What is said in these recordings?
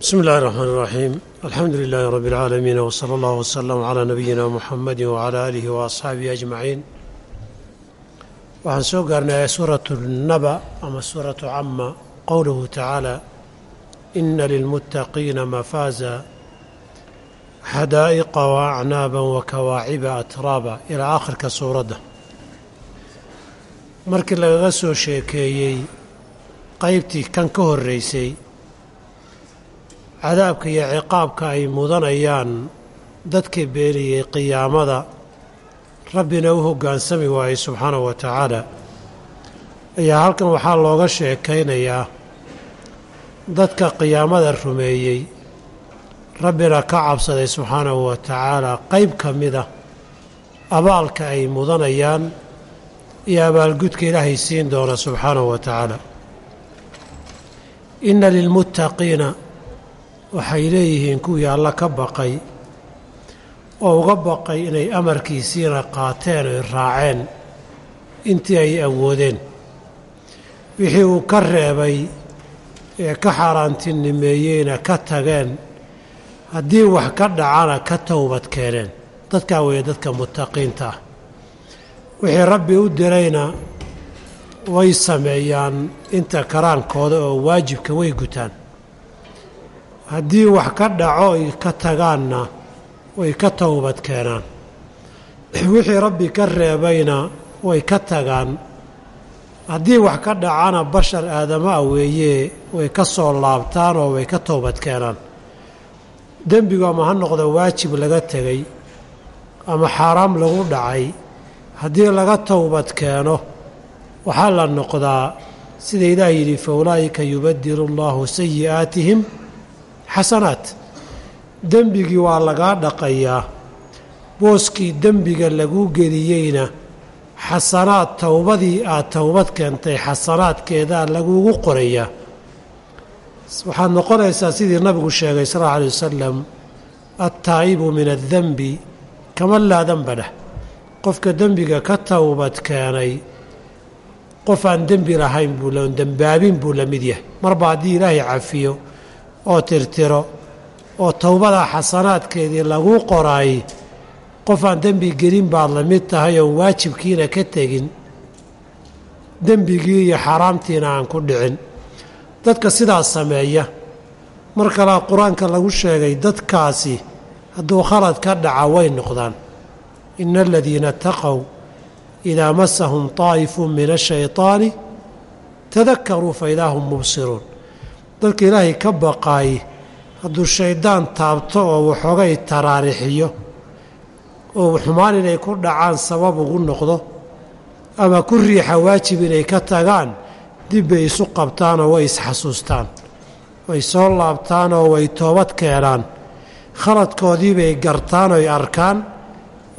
bsmi اllahi الرحmn الرaxيim alxamdu لilaahi rab اlcaalamiin wslى اllah wslm عlى nabiyina muxamadi wعlى aalihi وaasxaabihi ajmaciin waxaan soo gaarnay suuraة الnaba ama suuraةu cama qowluhu tacaala ina lilmuttaqiina mafaaza xadaa'iqa waacnaaba wakawaaciba atraaba ilaa aakhirka suuradda markii lagaga soo sheekeeyey qaybtii kan ka horreysay cadaabka iyo ciqaabka ay mudanayaan dadka beeniyey qiyaamada rabbina u hoggaansami waayey subxaanahu wa tacaala. Ayaa halkan waxaa looga sheekaynayaa dadka qiyaamada rumeeyey rabbina ka cabsaday subxaanahu wa tacaala qayb ka mida abaalka ay mudanayaan iyo abaalgudka ilaahay siin doona subxaanahu wa tacaala inna lilmuttaqiina waxay leeyihiin kuwii alla ka baqay oo uga baqay inay amarkiisiina qaateen oy raaceen intii ay awoodeen. Wixii uu ka reebay ee ka xaaraantinimeeyeyna ka tageen haddii wax ka dhacana ka towbad keeneen. Dadkaa weeye dadka muttaqiinta ah. Wixii rabbi u dirayna way sameeyaan inta karaankooda oo waajibka way gutaan. Haddii wax ka dhaco ay ka tagaanna way ka towbad keenaan. Wixii rabbi ka reebayna way ka tagaan. Haddii wax ka dhacana bashar aadama ah weeye way ka soo laabtaan oo way ka towbad keenaan. Dembigu ama ha noqdo waajib laga tegay ama xaaraam lagu dhacay haddii laga towbad keeno waxaa la noqdaa sida ilaah yidhi fa ulaa'ika yubadilu allaahu sayi'aatihim xasanaat. Dembigii waa lagaa dhaqayaa. Booskii dembiga lagu geliyeyna xasanaad towbadii aad towbad keentay xasanaadkeedaa lagugu qorayaa. Waxaad noqonaysaa sidii nabigu sheegay sal alla alay wasalam attaa'ibu min addenbi kaman laa denba qofka dembiga ka towbad keenay qof aan dembi lahayn buu dembaabin buu la mid yahay. Marba haddii ilaahay cafiyo oo tirtiro oo towbada xasanaadkeedii laguu qoraay qof aan dembi gelin baad la mid tahay oon waajibkiina ka tegin dembigii iyo xaaraamtiina aan ku dhicin. Dadka sidaas sameeya. Mar kalea qur'aanka lagu sheegay dadkaasi hadduu khalad ka dhaca way noqdaan. Ina aladiina taqow idaa masahum taa'ifun min ashayطaani tadakaruu fa idaa hum mubsiruun dadka ilaahay ka baqaay hadduu shayddaan taabto oo waxoogay taraarixiyo oo xumaan inay ku dhacaan sabab ugu noqdo ama ku riixa waajib inay ka tagaan dib bay isu qabtaanoo way isxasuustaan way soo laabtaanoo way toobad keenaan khaladkoodii bay gartaan oy arkaan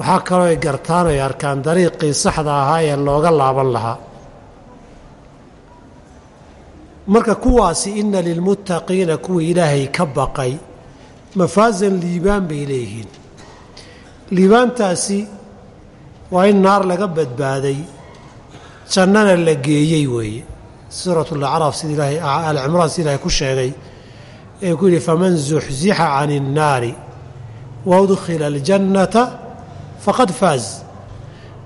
waxaa kaloo ay gartaan oy arkaan dariiqii saxda ahaa ee looga laaban lahaa. Marka kuwaasi inna lilmuttaqiina kuwii ilaahay ka baqay mafaasan liibaan bay leeyihiin. Liibaantaasi waa in naar laga badbaaday jannana la geeyey weeye. Suurat lacraaf sida ilaahay alcimraan sida ilaahay ku sheegay ee ku yidhi faman zuxzixa can innaari wa udkhila aljannata faqad faaz.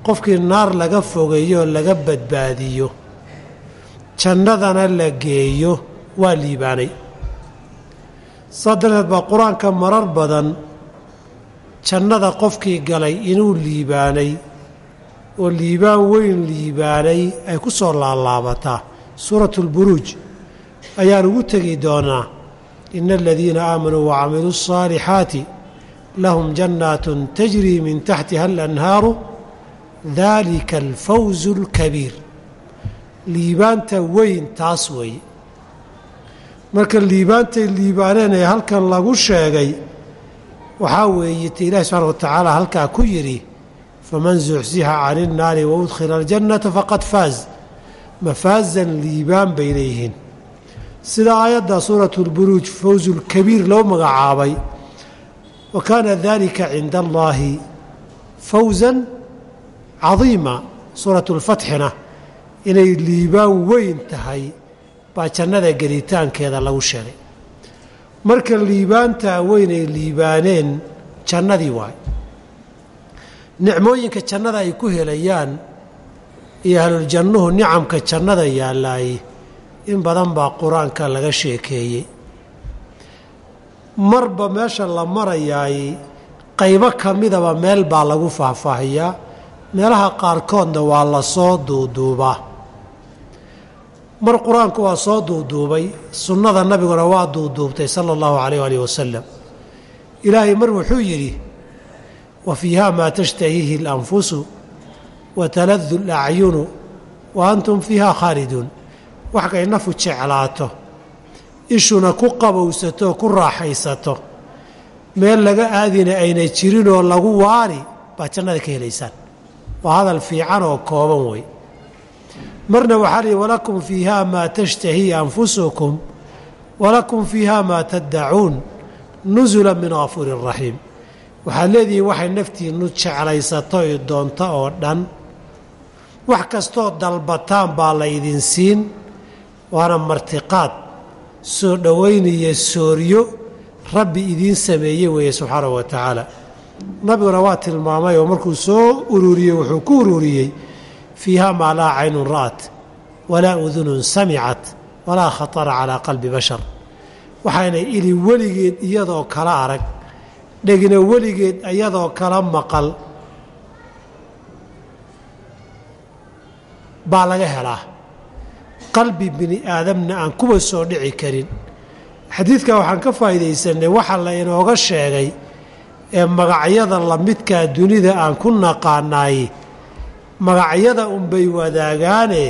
Qofkii naar laga fogeeyooo laga badbaadiyo jannadana la geeyo waa liibaanay. Saa darteed baa qur'aanka marar badan jannada qofkii galay inuu liibaanay oo liibaan weyn liibaanay ay ku soo laalaabataa suuratulburuuj ayaan ugu tegi doonaa ina aladiina aamanuu wacamiluu asaalixaati lahum jannaatun tajrii min taxtiha alanhaaru dalika alfawzu اlkabiir liibaanta weyn taas weeye marka liibaantay liibaaneen ee halkan lagu sheegay waxaa weeye te ilaahi subxana wa tacaala halkaa ku yidhi faman zuxsixa can innaari wa udkhila aljannata faqad faaz mafaazan liibaan bay leeyihiin sida aayadda suuratu lburuuj fawzu lkabiir loo magacaabay wa kaana dalika cinda allaahi fawzan cadiima suuratu lfatxina inay liibaan weyn tahay baa jannada gelitaankeeda lagu sheegay marka liibaantaa weynay liibaaneen jannadii waay nicmooyinka jannada ay ku helayaan iyo ahluljannuhu nicamka jannada yaallaay in badan baa qur'aanka laga sheekeeyey marba meesha la marayaay qaybo ka midaba meel baa lagu faahfaahiyaa. Meelaha qaarkoodna waa la soo duuduubaa mar qur'aanku waa soo duuduubay sunnada nabiguna waa duuduubtay sala allahu calayh alih wasalam ilaahay mar wuxuu yidhi wa fiiha maa tashtahiihi alanfusu wa taladu alacyunu wa antum fiiha khaaliduun. Wax kay nafu jeclaato ishuna ku qabowsato oo ku raaxaysato. Meel laga aadina ayna jirinoo lagu waari baad jannada ka helaysaan. Waa hadal fiican oo kooban wey. Marna waxaa lihi walakum fiiha maa tashtahii anfusukum walakum fiiha maa taddacuun nusula min ghafuurin raxiim. Waxaad leedihiin waxay naftiinnu jeclaysato i doonto oo dhan. Wax kastoo dalbataan baa la ydin siin waana martiqaad soo dhowaynaya sooryo rabbi idiin sameeyey weeye subxaanahu wa tacaala. Nabiguna waa tilmaamay oo markuu soo ururiyey wuxuu ku ururiyey fiiha maa laa caynun ra'at walaa udunun samicat walaa khatara calaa qalbi bashar. Waxaynay ili weligeed iyadoo kala arag dhegna weligeed iyadoo kala maqal baa laga helaa qalbi bini aadamna aan kuwa soo dhici karin. Xadiidka waxaan ka faa'iidaysanay waxa la inooga sheegay ee magacyada lamidkaa dunida aan ku naqaanaay magacyada unbay wadaagaane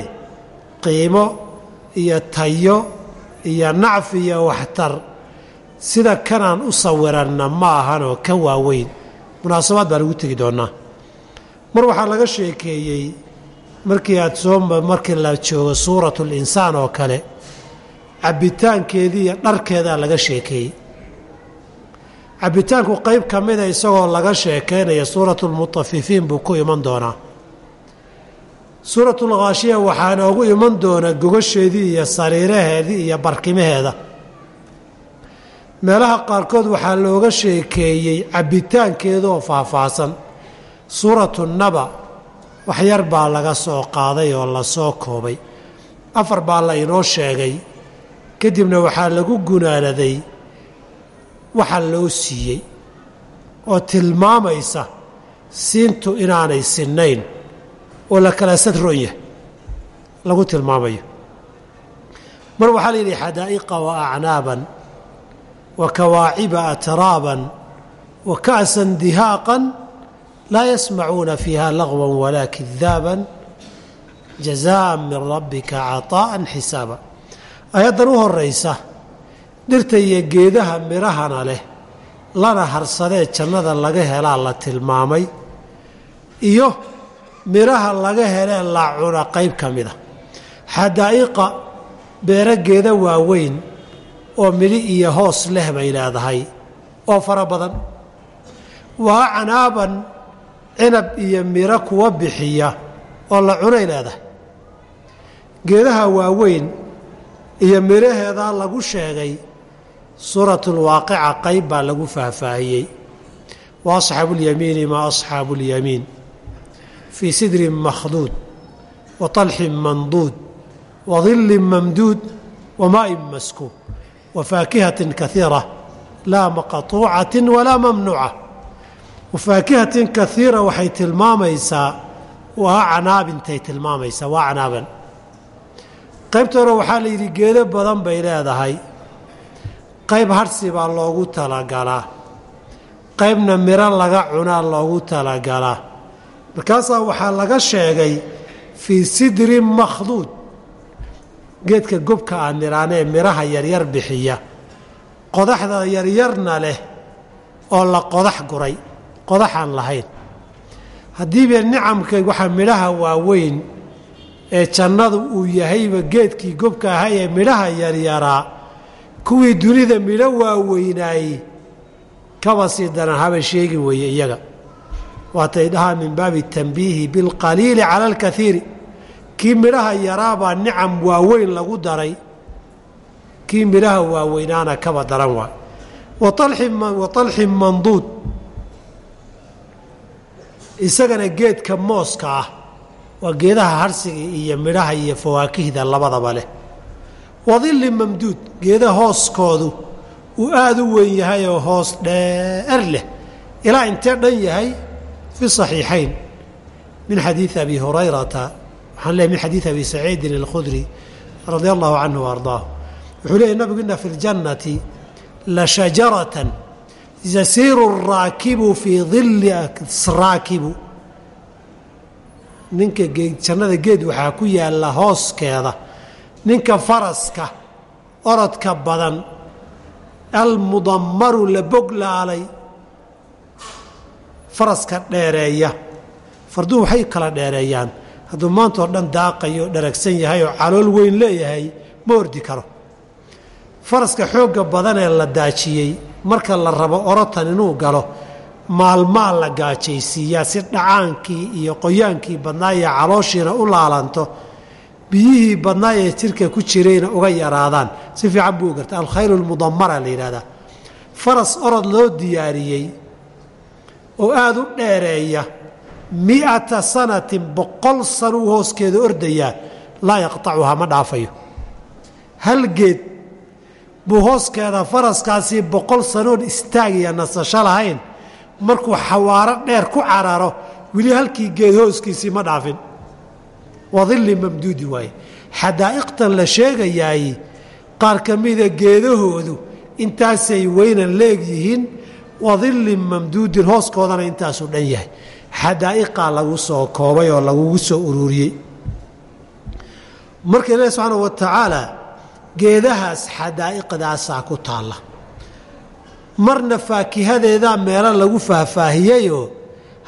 qiimo iyo tayo iyo nacfi iyo waxtar. Sida kanaan u sawiranna ma ahanoo ka waaweyn. Munaasabaad baa lagu tegi doonnaa. Mar waxaa laga sheekeeyey markii aad soo markii la joogo suuratu linsaan oo kale cabbitaankeedii iyo dharkeedaa laga sheekeeyey. Cabbitaanku qayb ka mida isagoo laga sheekaynaya suuratulmutafifiin buu ku iman doonaa. Suuratulkhaashiya waxaa noogu iman doona gogasheedii iyo sariiraheedii iyo barkimaheeda. Meelaha qaarkood waxaa looga sheekeeyey cabbitaankeeda oo faahfaahsan. Suuratu naba waxyar baa laga soo qaaday oo la soo koobay. Afar baa la inoo sheegay. Kadibna waxaa lagu gunaanaday waxa loo siiyey oo tilmaamaysa siintu inaanay sinnayn oo la kala sadron lagu tilmaamayo. Mar waxaa la yidhi xadaa'iqa wa acnaaban wa kawaaciba atraaban wa ka'san dihaaqan laa yasmacuuna fiiha lagwan walaa kidaaban jazaan min rabbika caطaa'an xisaaba ayaddan u horaysa dhirta iyo geedaha midhahana leh lana harsadee jannada laga helaa la tilmaamay iyo midhaha laga helee la cuna qayb ka mida xadaa'iqa beero geeda waaweyn oo midhi iyo hoos leh bay leedahay oo fara badan waa canaaban cinab iyo midho kuwa bixiya oo la cunay leedahay geedaha waaweyn iyo midhaheedaa lagu sheegay suuratulwaaqica qayb baa lagu faahfaahiyey. Wa asxaabuulyamiini maa asxaabu ulyamiin fii sidrin makhduud wa طalxin manduud wa dilin mamduud wa maa'in maskuub wa faakihatin kaiira laa maqطuucatin walaa mamnuuca wa faakihatin kaiira waxay tilmaamaysaa waa canaabintay tilmaamaysaa waa canaaban qaybta hore waxaa la yidhi geedo badan bay leedahay qayb harsi baa loogu talagalaa qaybna miro laga cunaa loogu talagalaa markaasaa waxaa laga sheegay fii sidrin makhduud geedka gobka aan nidhaanee midhaha yaryar bixiya qodaxda yaryarna leh oo la qodax guray qodaxaan lahayn haddiiba nicamka waxa midhaha waaweyn ee jannadu uu yahayba geedkii gobka ahaa ee midhaha yaryaraa kuwii dunida midho waaweynaayey kaba sii daran haba sheegi weeye iyaga. Waatay dhahaa min baabi tanbiihi bilqaliili cala alkaiiri kii midhaha yaraabaa nicam waaweyn lagu daray. Kii midhaha waaweynaana kaba daran waay wa manduud isagana geedka mooska ah waa geedaha harsiga iyo midhaha iyo fawaakihda labadaba leh. Wadilli mamduud geeda hooskoodu uu aada u weyn yahay oo hoos dheer leh. Ilaa intee dhan yahay? Fi صaxiixayn min xadiidi abi hurayrata waxaan leehay min xadiidi abi saciidin alkhudri radia allahu canhu wa wuxuu leeyahy nabigu ina fi اljannati la shajaratan yasiiru الraakibu fii dili raakibu ninka jannada geed waxaa ku yaalla hooskeeda. Ninka faraska orodka badan almudammaru la boglaalay faraska dheereeya. Farduhu waxay kala dheereeyaan. Hadduu maanta oo dhan daaqayo dharagsan yahay oo calool weyn leeyahay ma ordi karo. Faraska xoogga badan ee la daajiyey marka la rabo orotan inuu galo maalmaa la gaajaysiiyaa si dhacaankii iyo qoyaankii badnaa iyo calooshiina u laalanto biyihii badnaa ee jirka ku jirayna uga yaraadaan. Si fiican buu garta alkhayru lmudamara la yidhahdaa faras orod loo diyaariyey oo aada u dheereeya mi'ata sanatin boqol sanuu hooskeeda ordayaa laa yaqtacuhaa ma dhaafayo. Hal geed buu hooskeeda faraskaasii boqol sanoon istaagiya nasasho lahayn markuu xawaaro dheer ku cararo weli halkii geed hooskiisii ma dhaafin. Wadilli mamduudi waaye. Xadaa'iqtan la sheegayaay qaar ka mida geedahoodu intaasay weynan leegyihiin wadillin mamduudin hooskoodana intaasuu dhan yahay. Xadaa'iqaa lagu soo koobay oo lagugu soo ururiyey. Marka ilaahi subxaana wa tacaala geedahaas xadaa'iqdaasaa ku taalla. Marna faakihadeedaa meelo lagu faahfaahiyeyoo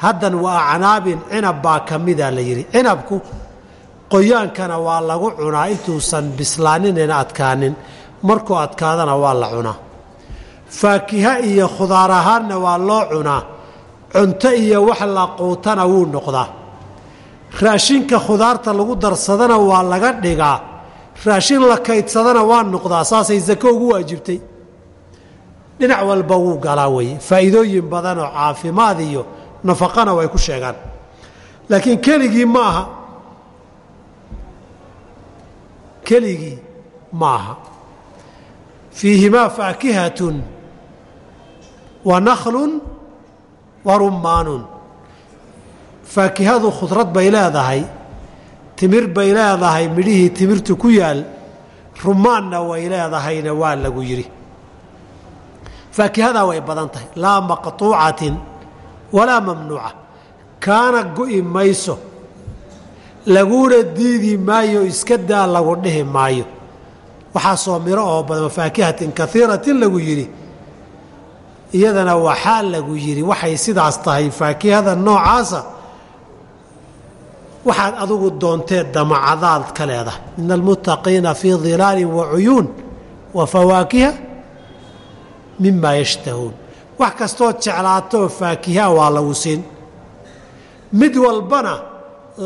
haddan waa acnaabin cinab baa ka mida la yidhi. Cinabku qoyaankana waa lagu cunaa intuusan bislaaninayna adkaanin. Markuu adkaadana waa la cunaa. Faakiha iyo khudaar ahaanna waa loo cunaa. Cunto iyo wax la quutana wuu noqdaa. Raashinka khudaarta lagu darsadana waa laga dhigaa raashin la kaydsadana waa noqdaa saasay sako ugu waajibtay. Dhinac walba wuu galaa weye faa'iidooyin badanoo caafimaad iyo nafaqana way ku sheegaan. Laakiin keligii ma aha. Keligii ma aha. Fiihimaa faakihatun wa nakhlun wa rummaanun. Faakihadu khudrad bay leedahay timir bay leedahay midhihii timirtu ku yaal rumaanna way leedahayna waa lagu yidhi. Faakihadaa way badan tahay. Laa maqtuucatin walaa mamnuuca. Kaana go'i mayso. Laguna diidi maayo iska daa lagu dhihi maayo. Waxaasoo miro oo badan faakihatin kaiiratin lagu yidhi. Iyadana waxaa lagu yidhi waxay sidaas tahay faakihada noocaasa waxaad adigu doontee damacadaad ka leedahay. Ina almuttaqiina fii dilaalin wa cuyuun wa fawaakiha mimaa yashtahuun. Wax kastood jeclaatoo faakihaa waa lagu siin. Mid walbana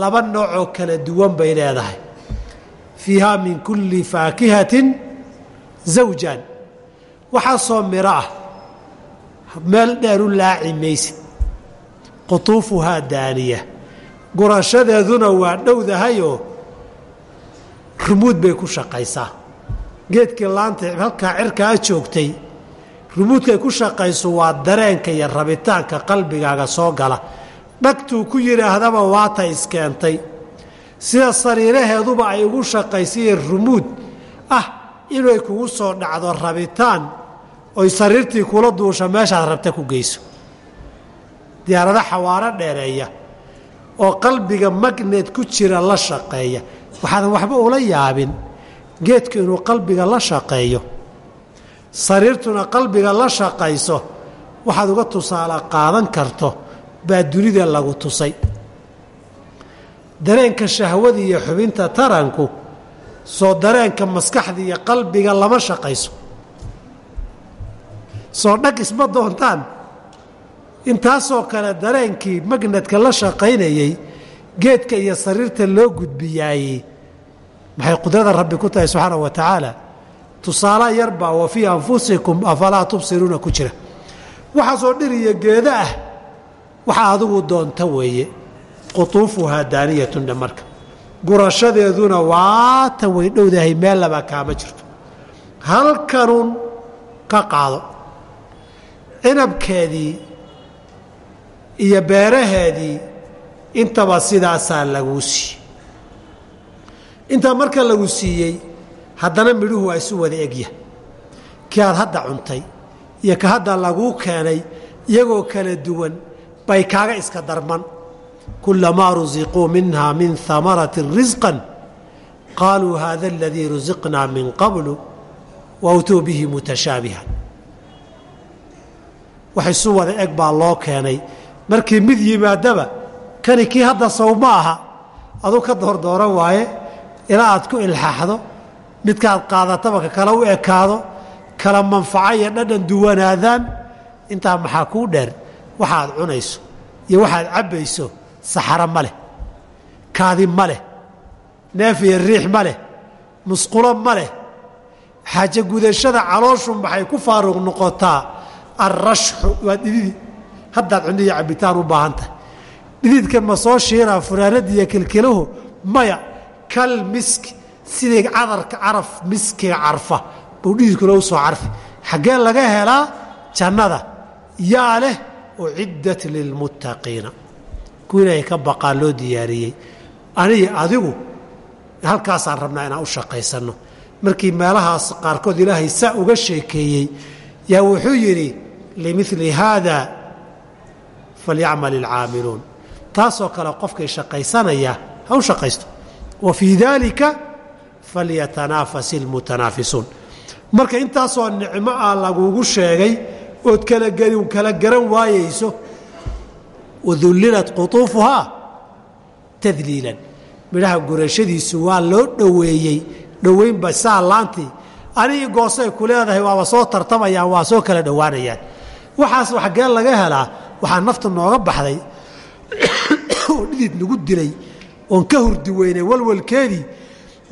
laba noocoo kala duwan bay leedahay. Fiihaa min kulli faakihatin zawjaan. Waxaasoo miro ah meel dheer u laaci maysid. Qutuufuhaa daaniya gurashadeeduna waa dhowdahayoo rumuud bay ku shaqaysaa. Geedkii laanta halkaa cirkaa joogtay rumuudkay ku shaqayso waa dareenka iyo rabitaanka qalbigaaga soo gala. Dhagtuu ku yidhaahdaba waata iskeentay. Sida sariiraheeduba ay ugu shaqaysaye rumuud. Ah inay kugu soo dhacdo rabitaan. Oy sariirtii kula duusha meeshaad rabta ku geyso. Diyaarado xawaaro dheereeya oo qalbiga magnet ku jira la shaqeeya. Waxaadan waxba ula yaabin geedku inuu qalbiga la shaqeeyo. Sariirtuna qalbiga la shaqayso waxaad uga tusaale qaadan karto baa dunida lagu tusay. Dareenka shahwada iyo xubinta taranku soo dareenka maskaxda iyo qalbiga lama shaqayso soo dhag isma doontaan intaasoo kale dareenkii magnetka la shaqaynayey geedka iyo sariirta loo gudbiyaayey maxay qudrada rabbi ku tahay subxaana wa tacaala? Tusaale yarbaa wa fii anfusikum afalaa tubsiruuna? ku jira. Waxaasoo dhir iyo geeda ah waxa adigu doonta weeye. Qutuufuhaa daaniyatun dhe marka. Gurashadeeduna waatan way dhowdahay meel kaama jirto. Halkanuun ka qaado. Cinabkeedii iyo beeraheedii intaba sidaasaa laguu siiyey intaa marka lagu siiyey haddana midhuhu waa isu wada egya. Kii aad hadda cuntay iyo ka hadda laguu keenay iyagoo kala duwan bay kaaga iska darman. Kulamaa rusiquu minha min amarati risqan qaaluu hada aladii rusiqnaa min qablu wawtuu bihi mutashaabihan wax isu wada eg baa loo keenay markii mid yimaadaba kani kii hadda sow ma aha. Aduu ka doordooran waaye ilaa aad ku ilxaaxdo midkaad qaadataba ka kale u ekaado kala manfaco iyo dhadhan duwanaadaan intaa maxaa kuu dheer waxaad cunayso iyo waxaad cabbayso saxaro ma leh kaadi ma leh neef iyo riix ma leh musqulo ma leh. Xaajo gudashada calooshu maxay ku faaruq noqotaa? Alrashxu waa dhididi haddaad cunno iyo cabbitaan u baahan tahay. Dhididkan ma soo shiiraa furaanadda iyo kilkilahu maya kal miski sidii cadarka caraf miskiga carfa? Buu dhididkuna u soo carfi. Xaggee laga helaa? Jannada. Yaa leh uciddat lilmuttaqiina. Kuwa ilaahay ka baqaa loo diyaariyey. Aniga adigu halkaasaan rabnaa inaan u shaqaysanno. Markii meelahaas qaarkood ilaahay saa uga sheekeeyey yaa wuxuu yidhi limili haada falyacmal ilcaamiluun taasoo kale qofkay shaqaysanaya ha u shaqaysto wa fii falyatanaafas ilmutanaafisuun marka intaasoo nicmo ah lagugu sheegay ood kala garan waayayso wadullilat qutuufuhaa tadliilan midhaha gurashadiisu waa loo dhoweeyey dhoweynba saa laantii anigii goosay ku leedahay waaba soo tartamayaan waa soo kala dhowaanayaan waxaas xaggee laga helaa waxaa nafta nooga baxday oo dhidid nagu dilay oon ka hurdi weynay walwalkeedii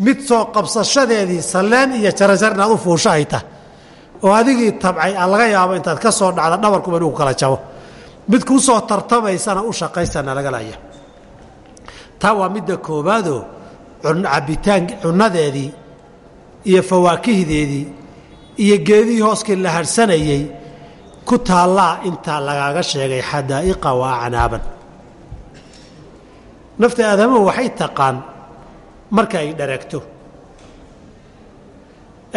mid soo qabsashadeedii salleen iyo jarajar inaad u fuusho ay tah oo adigii tabcay a laga yaabo intaad ka soo dhacda dhabarkuba inuu kala jabo. Mid kuu soo tartamaysana u shaqaysana laga laya taa waa midda koobaadoo cabitaan cunnadeedii iyo fawaakihdeedii iyo geedihii hooskii la harhsanayey ku taallaa intaa lagaaga sheegay xadaa'iqa wa acnaaban nafta aadamuhu waxay taqaan marka ay dharagto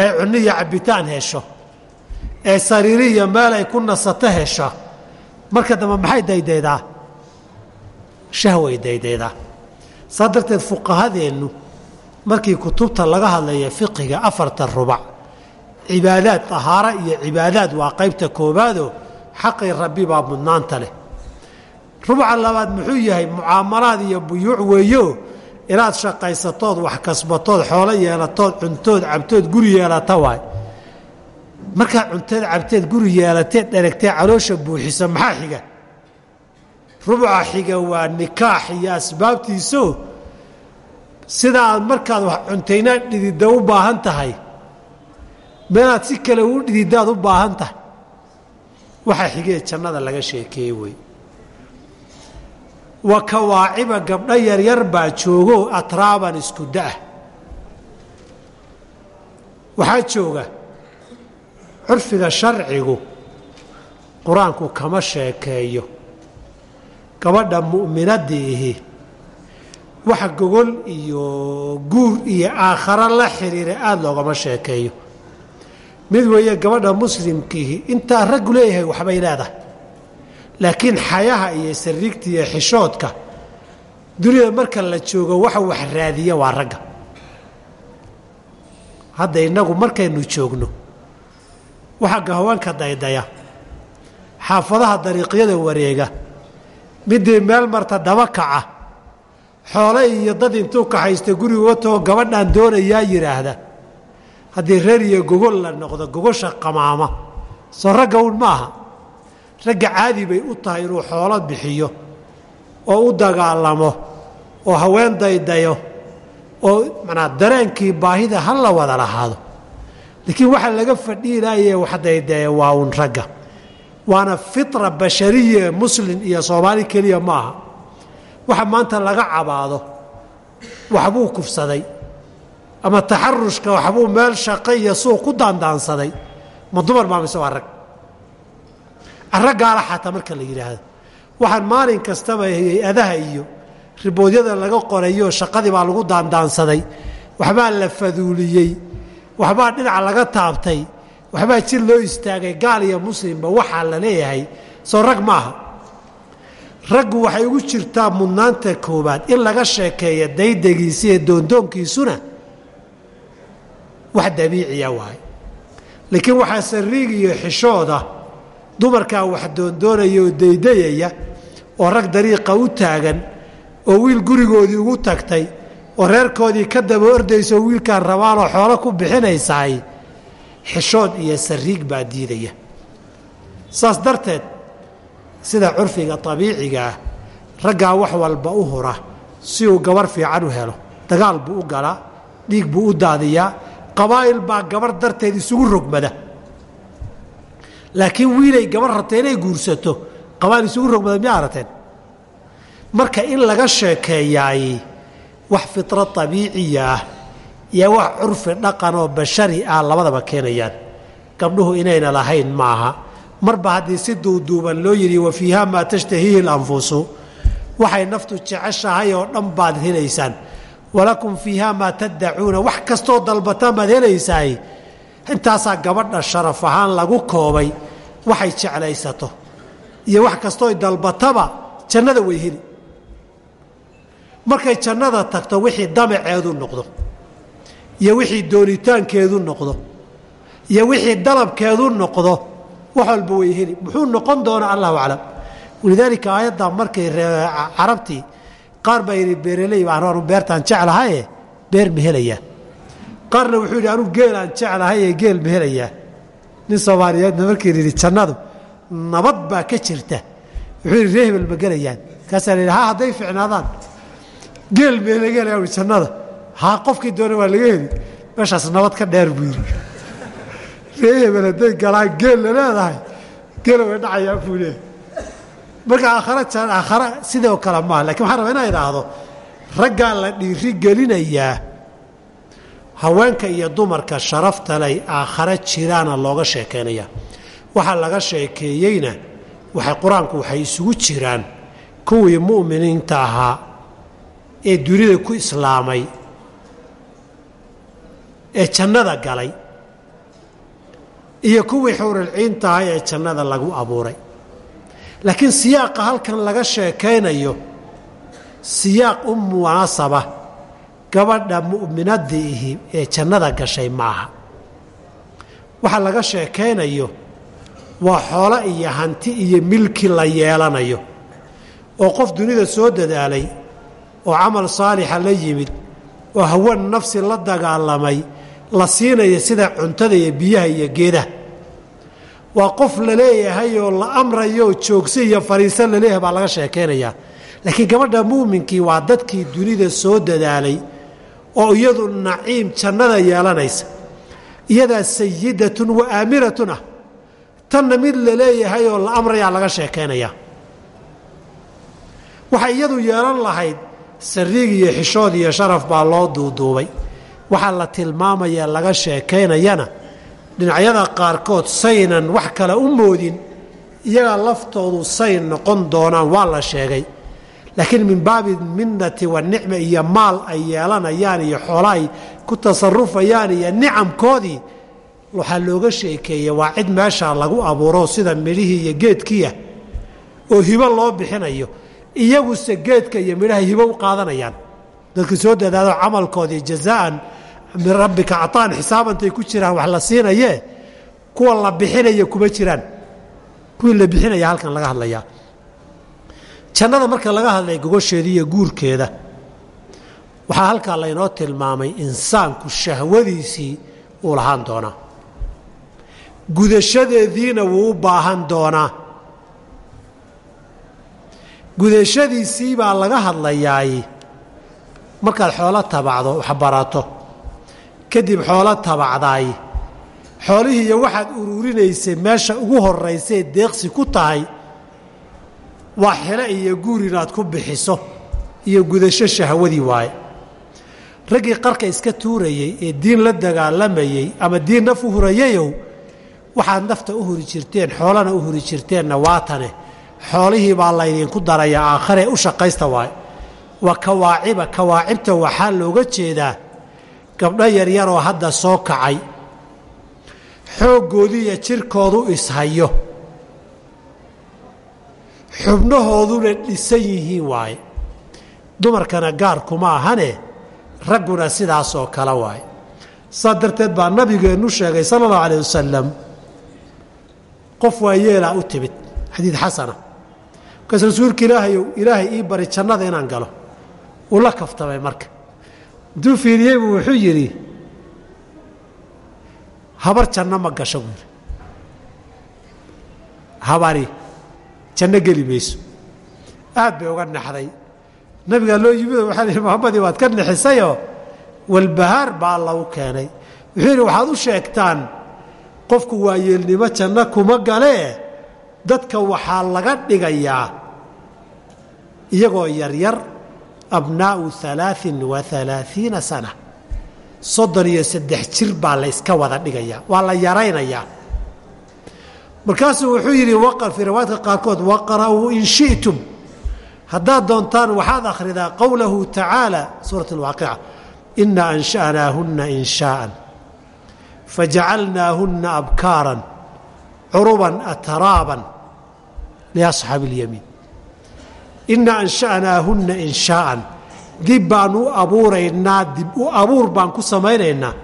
ee cunno iyo cabbitaan hesho. Ee sariiri iyo meel ay ku nasato hesho. Marka dambe maxay daydaydaa shahway daydaydaa saa darteed fuqahadeennu markii kutubta laga hadlaya fiqiga afarta rubac cibaadaad tahaara iyo cibaadaad waa qaybta koobaadoo xaqii rabbi baa mudnaanta leh. Rubaca labaad muxuu yahay mucaamalaad iyo buyuuc weeyo inaad shaqaysatood wax kasbatood xoolo yeelatood cuntood cabtood guri yeelata waay. Markaad cunteed cabteed guri yeelateed dheragtee caloosha buuxisa maxaa xiga? Rubuca xiga waa nikaax iyo asbaabtiiso. Sida aad markaad wax cuntayna dhididda u baahan tahay meelaad si kale u dhididdaad u baahan tahay. Waxaa xigee jannada laga sheekeeye wey. Wa kawaaciba gabdho yaryar baa joogo atraaban isku da'ah waxaa jooga curfiga sharcigu qur'aanku kama sheekeeyo. Gabadha mu'minadiihi waxa gogol iyo guur iyo aakharo la xidhiira aada loogama sheekeeyo mid weeye gabadha muslimkiihi intaa raggu leeyahay waxbay leedahay. Laakiin xayaha iyo sariigta iyo xishoodka dunida marka la joogo waxa wax raadiya waa ragga. Hadda innagu markaynu joogno waxagga haweenka daydaya xaafadaha dariiqyada wareega midii meel marta daba kaca xoole iyo dad intuu kaxaysta guriga too gabadhaan doonayaa yidhaahda haddii reer iyo gogol la noqdo gogosha qamaama soo ragga un ma aha ragga caadi bay u tahay inuu xoolo bixiyo oo u dagaalamo oo haween daydayo oo manaa dareenkii baahida ha la wada lahaado. Laakiin waxa laga fadhiilaaye waxdaydee waa un ragga. Waana fitra bashariya muslin iyo soomaali keliya ma aha waxa maanta laga cabaado. Waxbuu kufsaday ama taxarushka waxbuu meel shaqo iyo suuq ku daandaansaday. Ma dumar baa mise waa rag? Raggaala xataa marka la yidhaahdo. Waxaan maalin kastaba hay'adaha iyo riboodyada laga qorayo shaqadii baa lagu daandaansaday. Waxbaa la faduuliyey. Waxbaa dhinaca laga taabtay. Waxbaa jir loo istaagay gaal iyo muslimba waxaa la leeyahay. Soo rag maaha raggu waxay ugu jirtaa mudnaanta koowaad in laga sheekeeya daydagiisa iyo doondoonkiisuna wax dabiiciya waay. Laakiin waxaa sariig iyo xishooda dumarkaa wax doondoonaya oo daydayaya oo rag dariiqa u taagan oo wiil gurigoodii ugu tagtay oo reerkoodii ka daba ordaysa oo wiilkaan rabaanoo xoolo ku bixinaysaay xishood iyo sariig baa diidaya. Saas darteed sida curfiga abiiciga ah raggaa wax walba u hura si uu gabar fiican u helo. Dagaal buu u galaa dhiig buu u daadiyaa qabaa'il baa gabar darteed isugu rogmada. Laakiin wiilay gabar rabta inay guursato qabaa'il isugu rogmada miyaa arateen marka in laga sheekeeyaay wax fitro abiiciya ah iyo wax curfi dhaqan oo bashari ah labadaba keenayaan. Gabdhuhu inayna lahayn maaha. Marba haddii si duuduuban loo yidhi wa fiiha maa tashtahiihi اlanfusu waxay naftu jeceshahay oo dhan baad helaysaan walakum fiiha maa taddacuuna. Wax kastoo dalbataan baad helaysaay intaasaa gabadha sharaf ahaan lagu koobay waxay jeclaysato. Iyo wax kastooy dalbataba jannada way heli. Markay jannada tagto wixii damaceedu noqdo iyo wixii doonitaankeedu noqdo iyo wixii dalabkeedu noqdo wax walba way heli. Muxuu noqon doonaa allahu aclam. Walidaalika aayaddaa markay carabtii qaar baa yidhi beeraley baan anu beertaan jeclahaye? Beer ma helayaa. Qaarna wuxuu yidhi anu geelaan jeclahaye geel ma helayaa. Nin soomaaliyeedna markii yidhi jannadu nabad baa ka jirta. Wuxuu yidhi ree hebel ma gelayaan. Markaasaa la yidhi ha hadday ficnaadaan geel ma laga helaya jannada. Ha qofkii doona waa laga heli meeshaas nabad ka dheer buu yidhi. Ree hebel hadday galaan geel la leedahay. Geela way dhacayaa buu leeyahy marka aakhara aakhara sidoo kale maaha laakiin waxaan rabaa inaa idhaahdo raggaa la dhiiri gelinayaa haweenka iyo dumarka sharafta lay aakhare jiraana looga sheekeynayaa waxaa laga sheekeeyeyna waxay qur'aanku waxay isugu jiraan kuwii mu'miniinta ahaa ee dunida ku islaamay ee jannada galay iyo kuwii xuurilciinta ahaa ee jannada lagu abuuray laakiin siyaaqa halkan laga sheekaynayo siyaaq u munaasaba gabadha mu'minadii ihi ee jannada gashay maaha. Waxa laga sheekaynayo waa xoolo iyo hanti iyo milki la yeelanayo oo qof dunida soo dadaalay oo camal saalixa la yimid oo hawan nafsi la dagaalamay la siinaya sida cuntada iyo biyaha iyo geedaha waa qof la leeyahay oo la amrayo oo joogsa iyo fariiso la leeyahay baa laga sheekaynayaa laakiin gabadha muuminkii waa dadkii dunida soo dadaalay oo iyadu naciim jannada yeelanaysa. Iyadaa sayidatun wa aamiratun ah. Tanna mid la leeyahay oo la amrayaa laga sheekaynayaa waxay iyadu yeelan lahayd sariig iyo xishood iyo sharaf baa loo duuduubay. Waxaa la tilmaamaya laga sheekaynayana dhinacyada qaarkood saynan wax kale u moodin iyagaa laftoodu sayn noqon doonaan waa la sheegay. Laakiin min baabi minnati wanicma iyo maal ay yeelanayaan iyo xoolo ay ku tasarufayaan iyo nicamkoodii waxaa looga sheekeeyey waa cid meeshaa lagu abuuro sida midhihii iyo geedkiiah oo hibo loo bixinayo iyaguse geedka iyo midhaha hibo u qaadanayaan. Dadka soo dadaado camalkoodii jazaan min rabbika caطaan xisaabantay ku jiraan wax la siinayee kuwa la bixinaya kuma jiraan. Kuwii la bixinaya halkan laga hadlayaa jannada marka laga hadlay gogosheeda iyo guurkeeda waxaa halkaa laynoo tilmaamay insaanku shahwadiisii uu lahaan doonaa gudashadeediina wuu u baahan doonaa gudashadiisii baa laga hadlayaay. Markaad xoolo tabacdo wax kadib xoolo tabacdaay xoolihii iyo waxaad ururinaysay meesha ugu horraysay deeqsi ku tahay waa xilo iyo guur inaad ku bixiso iyo gudasho shahwadii waaye. Raggii qarka iska tuurayey ee diin la dagaalamayey ama diin naf u hurayayow waxaad nafta u huri jirteen xoolana u huri jirteenna waatane xoolihii baa laydinku darayaa aakhare u shaqaysta waaye. Waa kawaaciba kawaacibta waxaa looga jeedaa gabdho yaryaroo hadda soo kacay xooggoodii iyo jirkoodu ishayo xubnahooduna dhisan yihiin waaye. Dumarkana gaar kuma ahane ragguna sidaasoo kale waaye. Saa darteed baa nabigeennu sheegay sala allahu alayh wasalam qof waa yeelaa u timid xadiid xasana. Markaas rasuulka ilaahayow ilaahay ii bari jannada inaan galo. Uu la kaftamay marka intuu fiiriyey buu wuxuu yidhi habar janno ma gasho buu yidhi. Habari janno geli mayso. Aad bay uga naxday. Nabigaa loo yimido waxaa lihi muxamadii waad ka nixisayoo walbahaar baa alla u keenay. Wuxuu yidhi waxaad u sheegtaan qofku waayeelnimo janno kuma galee dadka waxaa laga dhigayaa iyagoo yaryar abnaa'u alaain wa alaaiina sana. Soddon iyo saddex jir baa la yska wada dhigayaa waa la yaraynayaa markaasuu wuxuu yidhi fii riwaayadka qaarkood waqra'uu in shi'tum. Haddaad doontaan waxaad akhridaa qowlahu tacaala suurat alwaaqica ina ansha'naahunna inshaa'an fajacalnaahunna abkaaran curuban atraaban liasxaabi اlyamiin ina ansha'naahunna inshaa'an dib baan u abuuraynaa dib u abuur baan ku samaynaynaa.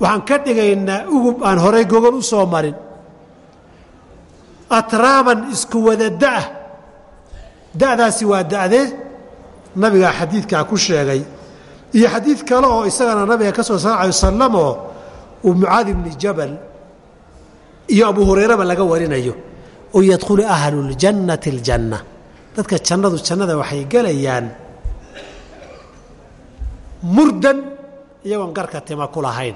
Waxaan ka dhigaynaa ugub aan horay gogol u soo marin. Atraaban isku wada da'ah. Da'daasi waa da'dee nabigaa xadiidkaa ku sheegay. Iyo xadiid kale oo isagana nabiga ka soo sal wasalam oo uu mucaadi bni jabal iyo abu hurayraba laga warinayo. Oo yadkhulu ahlu ljannati aljanna dadka jannadu jannada waxay gelayaan murdan iyagoon garka tima ku lahayn.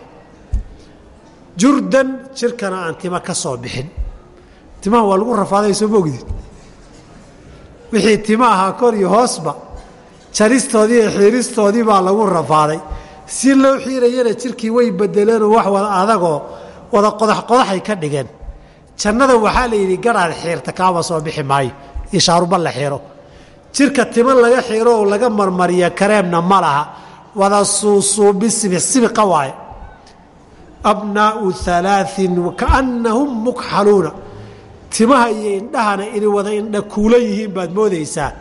Jurdan jirkana aan tima ka soo bixin. Timaha waa lagu rafaaday soo moogdid wixii tima ahaa kor iyo hoosba jaristoodii iyo xiiristoodii baa lagu rafaaday. Si loo xiirayana jirkii way bedeleenoo wax wada adagoo wada qodax qodaxay ka dhigeen. Jannada waxaa la yidhi garaad xiirta kaaba soo bixi maayo iyo shaaruba la xiiro jirka tima laga xiiro oo laga marmariya kareemna ma laha. Wada suusuubi sibiqa waaye abnaa'u alaain kaannahum mukxaluuna timaha iyo indhahana inay wada indha kuula yihiin baad moodaysaa.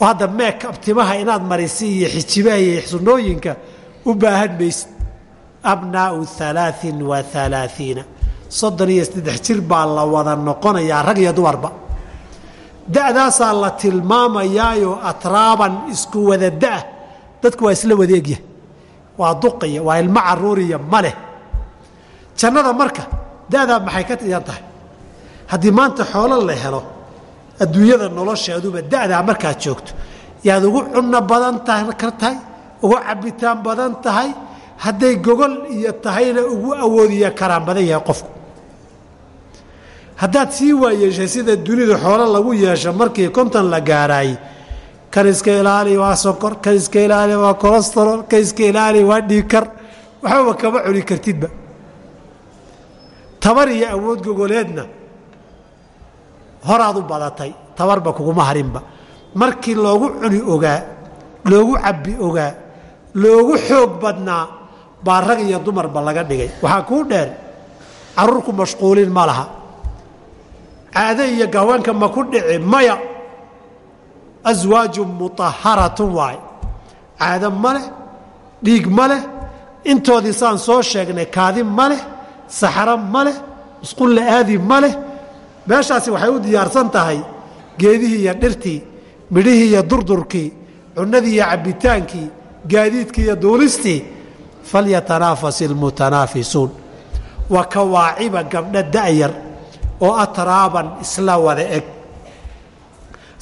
Oo hadda meekab timaha inaad marisi iyo xijibaha iyo xsunooyinka u baahan maysid abnaa'u alaain wa alaaiina soddon iyo saddex jir baa la wada noqonayaa rag iyo dumarba da'daasaa la tilmaamayaayoo atraaban isku wada da'ah dadku waa isla wadeegya waa duqiya waa ilmo caruuriya ma leh jannada marka da'daa maxay ka tiyan tahay? Haddii maanta xoolo la helo adduunyada nolosheeduba da'daa markaad joogto. Yaad ugu cunno badan kar tahay ugu cabitaan badan tahay hadday gogol iyo tahayna ugu awoodiya karaan badan yahay qofku haddaad sii waayeeshay sida dunida xoolo lagu yeesho markii konton la gaaraay kan iska ilaali waa sokor kan iska ilaali waa colestarol kan iska ilaali waa dhiikar. Waxbaba kama cuni kartidba. Tabar iyo awood gogoleedna horaad u badatay tabarba kuguma harinba. Markii loogu cuni ogaa loogu cabbi ogaa loogu xoog badnaa baa rag iyo dumarba laga dhigay. Waxaa kuu dheer carruurku mashquulin ma laha caado iyo gaweenka ma ku dhici maya. Aswaaju mutaharatun waaye. Caado ma leh dhiig ma leh intoodii saan soo sheegnay kaadi ma leh saxro ma leh musqulla aadi ma leh. Meeshaasi waxay u diyaarsan tahay geedihii iyo dhirtii midhihii iyo durdurkii cunnadii iyo cabbitaankii gaadiidkii iyo duulistii. Falyatanaafas ilmutanaafisuun waa kawaaciba gabdho da'yar oo atraaban isla wada eg.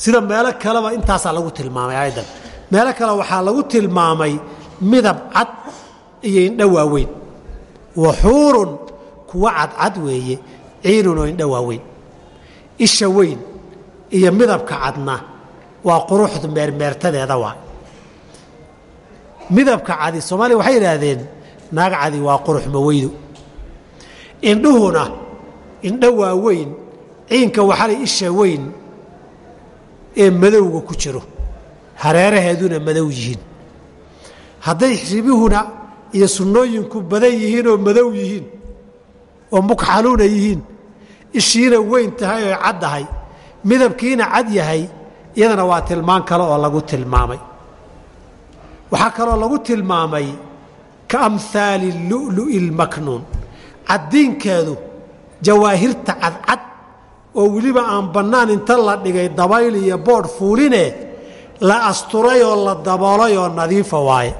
Sida meelo kaleba intaasaa lagu tilmaamay aydan meelo kale waxaa lagu tilmaamay midab cad iyo indho waaweyn. Wa xuurun kuwa cadcad weeye ciinun oo indho waaweyn. Isha weyn iyo midabka cadna waa quruxdu meermeertadeeda waa. Midabka cadi soomaaliya waxay yidhaahdeen naag cadi waa qurux maweydu indhuhuna indho waaweyn ciinka waxalay isha weyn ee madowga ku jiro. Hareeraheeduna madow yihiin. Hadday ribihuna iyo sunnooyinku badan yihiin oo madow yihiin oo mugxaluuna yihiin ishiina weyn tahay oo caddahay midabkiina cad yahay iyadana waa tilmaan kale oo lagu tilmaamay. Waxaa kaloo lagu tilmaamay ka amhaali lu'lu'i lmaknuun caddiinkeedu jawaahirta cadcad oo weliba aan bannaan inta la dhigay dabayl iyo boodh fuuline la asturay oo la daboolay oo nadiifa waaye.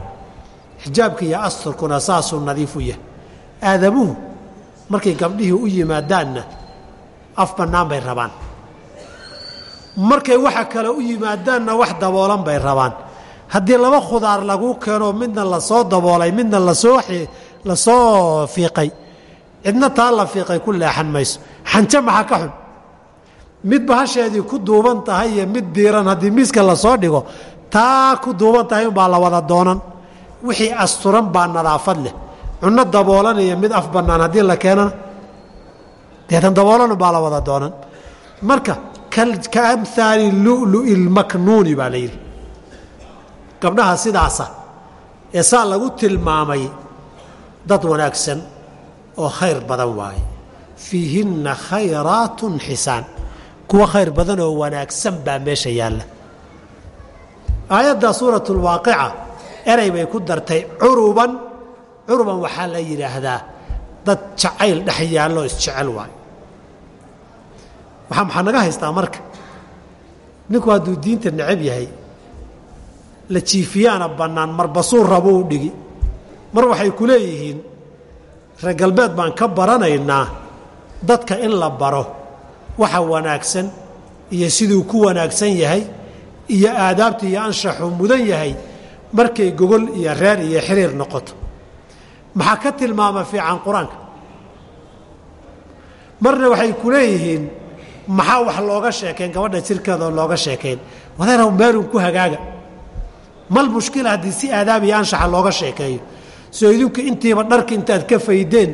Xijaabka iyo asturkuna saasuu nadiif u yahay. Aadamuhu markay gabdhihii u yimaadaanna af bannaan bay rabaan. Markay waxa kale u yimaadaanna wax daboolan bay rabaan. Haddii laba khudaar laguu keeno midna la soo daboolay midna la soo la soo fiiqay cidna taa la fiiqay ku leexan mayso. Xanjo maxaa ka xun. Mid bahasheedii ku duuban tahay iyo mid diiran haddii miiska la soo dhigo taa ku duuban tahay umbaa la wada doonan. Wixii asturan baa nadaafad leh. Cunno daboolanaya mid af bannaan haddii la keenana. Deetan daboolan umbaa la wada doonan. Marka ka amhaali lu'lu'i lmaknuuni baa la yidhi. Gabdhaha sidaasa ee saa lagu tilmaamay dad wanaagsan oo khayr badan waaye. Fiihinna khayraatun xisaan. Kuwa khayr badan oo wanaagsan baa meesha yaalla. Aayadda suurat lwaaqica erey bay ku dartay curuban. Curuban waxaa la yidhaahdaa dad jacayl dhex yaalloo isjecel waayo waxaa maxaa naga haystaa marka? Ninku hadduu diinta necab yahay la jiifiyaana bannaan marbasuu rabuu dhigi. Mar waxay ku leeyihiin reer galbeed baan ka baranaynaa dadka in la baro waxa wanaagsan iyo siduu ku wanaagsan yahay iyo aadaabta iyo anshaxuu mudan yahay markay gogol iyo reer iyo xiriir noqoto. Maxaa ka tilmaama fiican qur'aanka? Marna waxay ku leeyihiin maxaa wax looga sheekayn gabadha jirkeeda oo looga sheekayn wadeeraw meelun ku hagaaga. Mal mushkila haddii si aadaab iyo anshaxa looga sheekeeyo soo idinku intiiba dharka intaad ka faydeen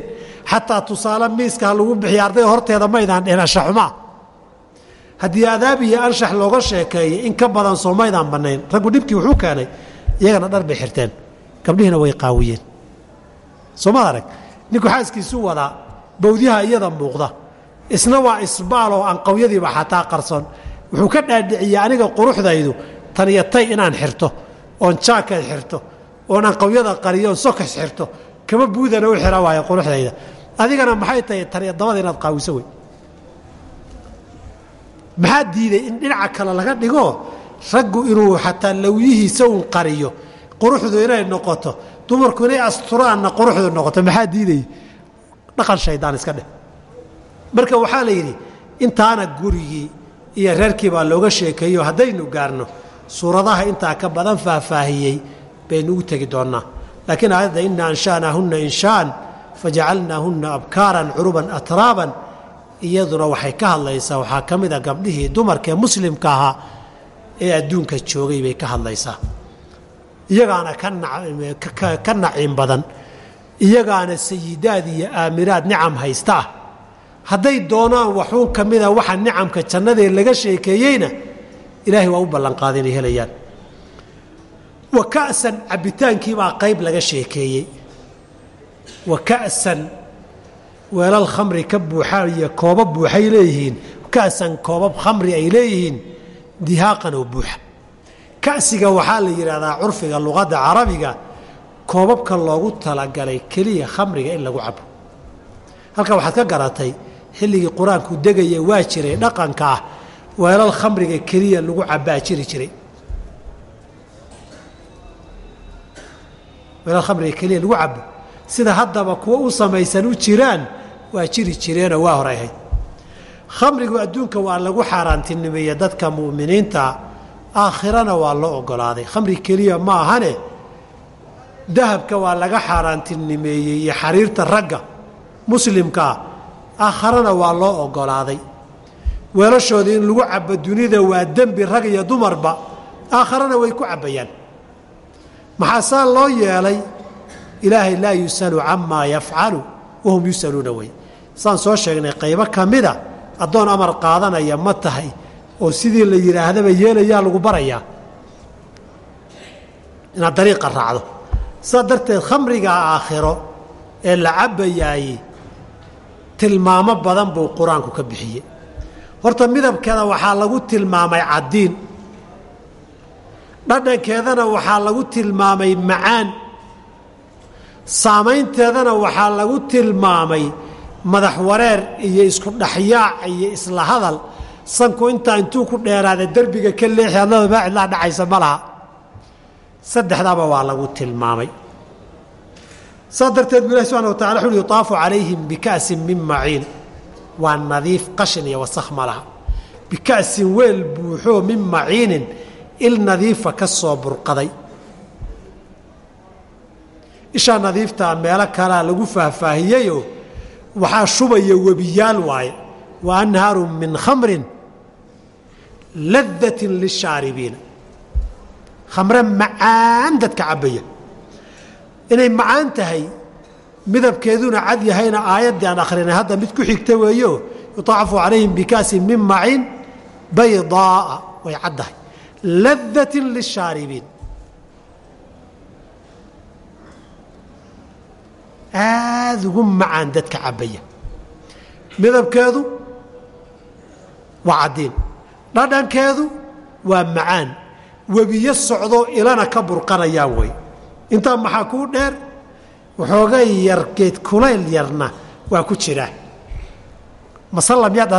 xataa tusaale miiska ha lagu bixiya ardayda horteeda maydaan dhehen anshaxumaa haddii aadaab iyo anshax looga sheekeeyo in ka badan soo maydaan bannayn. Raggu dhibkii wuxuu keenay iyagana dhar bay xirteen. Gabdhihiina way qaawiyeen. Soomaad arag? Ninku xaaskiisu wadaa bawdyaha iyada muuqda. Isna waa isbaaloo anqawyadiiba xataa qarsoon. Wuxuu ka dhaadhiciyey aniga quruxdaydu tan iyo tay inaan xirto oon jaakad xirto oon anqawyada qariyo oon sokas xirto kama buudana u xira waayo quruxdayda. Adigana maxay tahay tan iyo dabada inaad qaawiso wey. Maxaa diiday in dhinaca kale laga dhigo? Raggu inuu xataa lawyihiisa uun qariyo quruxdu inay noqoto dumarku inay asturaanna quruxdu noqoto maxaa diidaya dhaqan shaydaan iska dheh. Marka waxaa la yidhi intaana gurigii iyo reerkii baa looga sheekeeyo haddaynu gaarno suuradaha intaa ka badan faahfaahiyey baynu u tegi doonnaa. Laakiin aayadda ina ansha'naahunna inshaan fajacalnaahunna abkaaran curuban atraaban iyaduna waxay ka hadlaysaa waxaa ka mid a gabdhihii dumarkaee muslimka ahaa ee adduunka joogay bay ka hadlaysaa. Iyagaana ka naciim badan. Iyagaana sayidaad iyo aamiraad nicam haysta ah. Hadday doonaan waxuun ka mida waxa nicamka jannadee laga sheekeeyeyna ilaahay waa u ballanqaaday inay helayaan wa ka'san cabbitaankiibaa qayb laga sheekeeyey. Wa ka'san weelal khamri ka buuxa iyo koobab buuxay leeyihiin. Ka'san koobab khamri ay leeyihiin dihaaqan oo buuxa. Ka'siga waxaa la yidhaahdaa curfiga luqadda carabiga koobabka loogu talagalay keliya khamriga in lagu cabo halkaa waxaad ka garatay xilligii qur'aanku degaya waa jiray dhaqanka ah weelal khamriga keliya lagu cabbaa jiri jiray weelal khamriga keliya lagu cabo sida haddaba kuwa u samaysan u jiraan waa jiri jireenoo waa hor ahayd. Khamrigu adduunka waa lagu xaaraantinimeeye dadka mu'miniinta aakhirana waa loo ogolaaday. Khamri keliya ma ahane dahabka waa laga xaaraantinimeeyey iyo xariirta ragga muslimkaa aakharana waa loo ogolaaday. Weelashoodii in lagu cabo dunida waa dembi rag iyo dumarba aakharana way ku cabbayaan maxaa saa loo yeelay? Ilaahay laa yusalu camaa yafcalu wahum yusaluuna wey. Saan soo sheegnay qaybo ka mida addoon amar qaadanaya ma tahay oo sidii la yidhaahdaba yeelayaa lagu barayaa. Inaad dariiqa raacdo. Saa darteed khamrigaa aakhiro ee la cabbayaayey tilmaamo badan buu qur'aanku ka bixiyey. Horta midabkeeda waxaa lagu tilmaamay caddiin dhadhankeedana waxaa lagu tilmaamay macaan. Saamaynteedana waxaa lagu tilmaamay madax wareer iyo isku dhexyaac iyo isla hadal. Sanku intaa intuu ku dheeraada derbiga ka leexi adlada baa cidlaa dhacaysa ma laha. Saddexdaaba waa lagu tilmaamay. Saas darteed bu ilahi subxana wa tacala wuxu yutaafu calayhim bika'sin min maciin. Waa nadiif qashin iyo wasakh ma laha. Bika'sin weel buuxoo min maciinin il nadiifa ka soo burqaday. Ishaa nadiiftaa meelo kalaa lagu faahfaahiyeyoo waxaa shubaya webiyaal waaye. Wa anhaarun min khamrin ladatin lishaaribiina khamre macaan dadka cabbaya. Inay macaan tahay midabkeeduna cad yahayna aayaddii aan akhrinay. Hadda mid ku xigta weeyo yutaafu calayhim bikaasin min macin baydaaa way caddahay ladatin lishaaribiin aada ugu macaan dadka cabbaya midabkeedu waa caddiin dhadhankeedu waa macaan webiyo socdoo ilana ka burqanayaan wey intaa maxaa kuu dheer waxoogay yar geed kulayl yarna waa ku jiraa masalla miyaa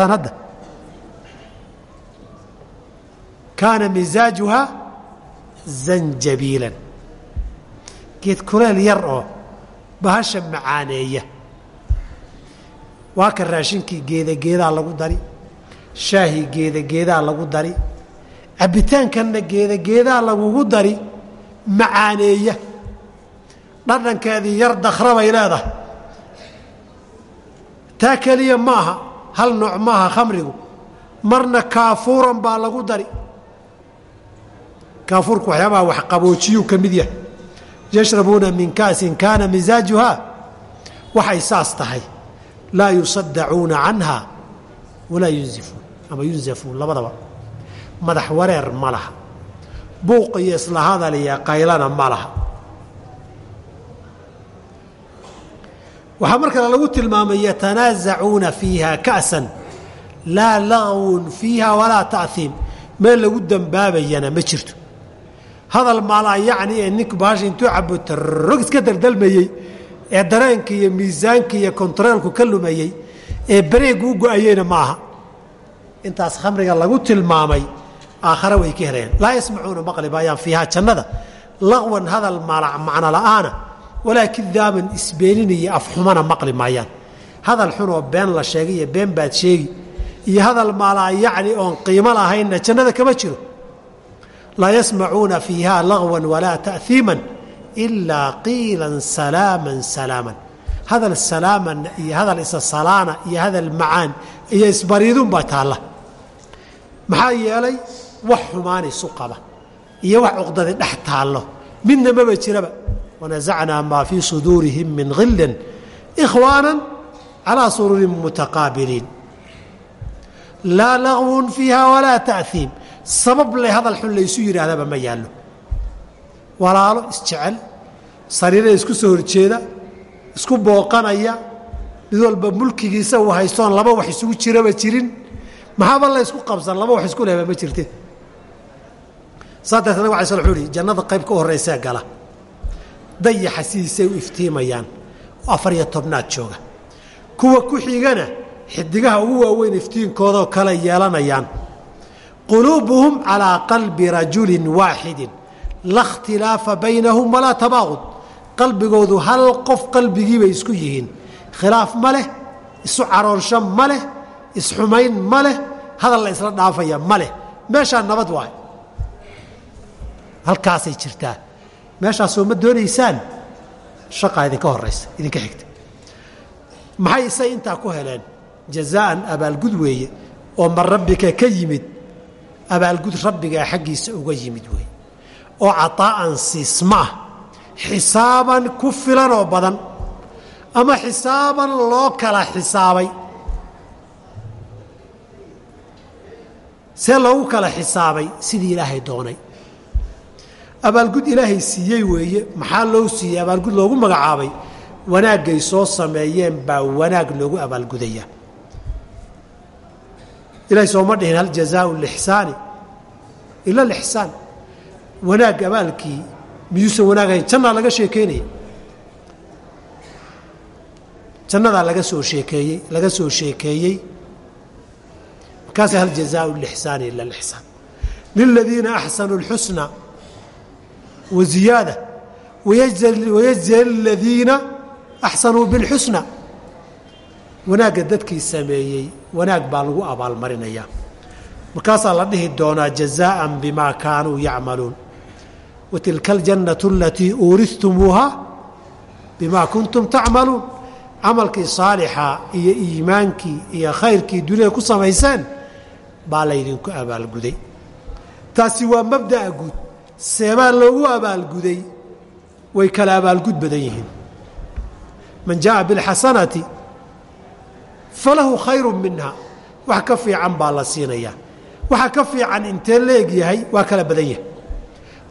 kaana misaajuhaa zanjabiilan geed kulayl yar oo bahasha macaaneeya waa ka raashinkii geedageedaa lagu dari shaahii geedageedaa lagu dari cabbitaankanna geedageedaa lagugu dari macaaneeya dhadhankeedii yar dakra bay leedahay taa keliya maaha hal nooc maaha khamrigu marna kaafuuran baa lagu dari kaafuurku waxyaabaha wax qaboojiyuu ka mid yahay. Yashrabuuna min ka'sin kaana misaajuhaa waxay saas tahay. Laa yusaddacuuna canha walaa yunzifuun. Ama yunzafuun labadaba. Madax wareer ma laha. Buuq iyo isla hadal qaylana ma laha. Waxaa mar kale lagu tilmaamay yatanaasacuuna fiiha ka'san. Laa lagwun fiiha walaa ta'hiim meel lagu dembaabayana ma jirto hadal maalaa yacni ee ninku baasha intuu cabo tarog iska daldalmayey ee dareenka iyo miisaanka iyo kontaroolku ka lumayey ee bareegu u go'ayeyna ma aha intaas khamriga lagu tilmaamay aakhare way ka helayaan laa yasmacuuna maqli maayaan fiihaa jannada. Laqwan hadal maala macno la'aana walaa kidaaban isbeenin iyo afxumana maqli maayaan. Hadal xunoo been la sheegay iyo been baad sheegi iyo hadal maalaa yacni oon qiimo lahaynna jannada kama jiro laa yasmacuuna fiiha lagwan walaa ta'hiiman ilaa qiilan salaaman salaaman hadal salaaman iyo hadal isa salaana iyo hadal macaan iyo isbariidun baa taalla maxaa yeelay wax xumaan qaba iyo wax cuqdadi dhex taallo midna maba jiraba wanasacnaa maa fii suduurihim min hilin ikhwaana calaa sururin mutaqaabiliin laa lagwun fiiha walaa ta'hiim sabab le hadal xun laysu yidhaahdaba ma yaallo. Walaalo isjecel sariira isku soo horjeeda isku booqanaya. Mid walba mulkigiisa uu haystoon laba wax isugu jiraba jirin. Maxaaba la ysku qabsan? Laba wax isku lehba ma jirte. Saa darteed nabig alay sl wuxuu uhi jannada qayb ka horraysee gala. Dayaxa sidiisay u iftiimayaan. Afar iyo tobnaad jooga. Kuwa ku xigana xidigaha ugu waaweyn iftiinkoodoo kale yeelanayaan quluubuhum calىa qalbi rajuli waaxidi la اkhtilaafa baynahum walaa tabaaqud qalbigoodu hal qof qalbigii bay isku yihiin khilaaf ma leh isu caroonsho ma leh isxumayn ma leh hadal la isla dhaafaya ma leh meeshaa nabad waay halkaasay jirtaa meeshaasoo ma doonaysaan shaqaa idinka horaysa idinka xigta maxay isay intaa ku heleen jazaa'an abaalgud weeye oo man rabbika ka yimid abaalgud rabbigaa xaggiisa uga yimid weeye oo cataa'an siisma ah xisaaban ku filan oo badan ama xisaaban loo kala xisaabay. See loogu kala xisaabay sidii ilaahay doonay. Abaalgud ilaahay siiyey weeye maxaa loo siiyey? Abaalgud loogu magacaabay wanaaggay soo sameeyeen baa wanaag loogu abaalgudaya ilahay sooma dhihin hal jazaau lixsaani ila lixsaan wanaag abaalkii miyuusan wanaagahayn jannaa laga sheekeynaya jannadaa laga soo sheekeeyey laga soo sheekeeyey markaasa hal jazaau lixsaani ila lixsaan liladiina axsanuu اlxusna wa ziyaada wayajzi aladiina axsanuu biاlxusna wanaagga dadkii sameeyey wanaag baa lagu abaalmarinayaa markaasaa la dhihi doonaa jazaaan bimaa kaanuu yacmaluun. Wa tilka aljannatu alatii uuristumuuha bimaa kuntum tacmaluun. Camalkii saalixa iyo iimaankii iyo khayrkii duniyada ku samayseen baa laydinku abaalguday. Taasi waa mabda'a guud. Seebaa loogu abaalguday way kala abaalgud badan yihiin. Man jaaa biاlxasanati falahu khayru minha wax ka fiican baa la siinayaa waxa ka fiican intee leeg yahay waa kala badan yahay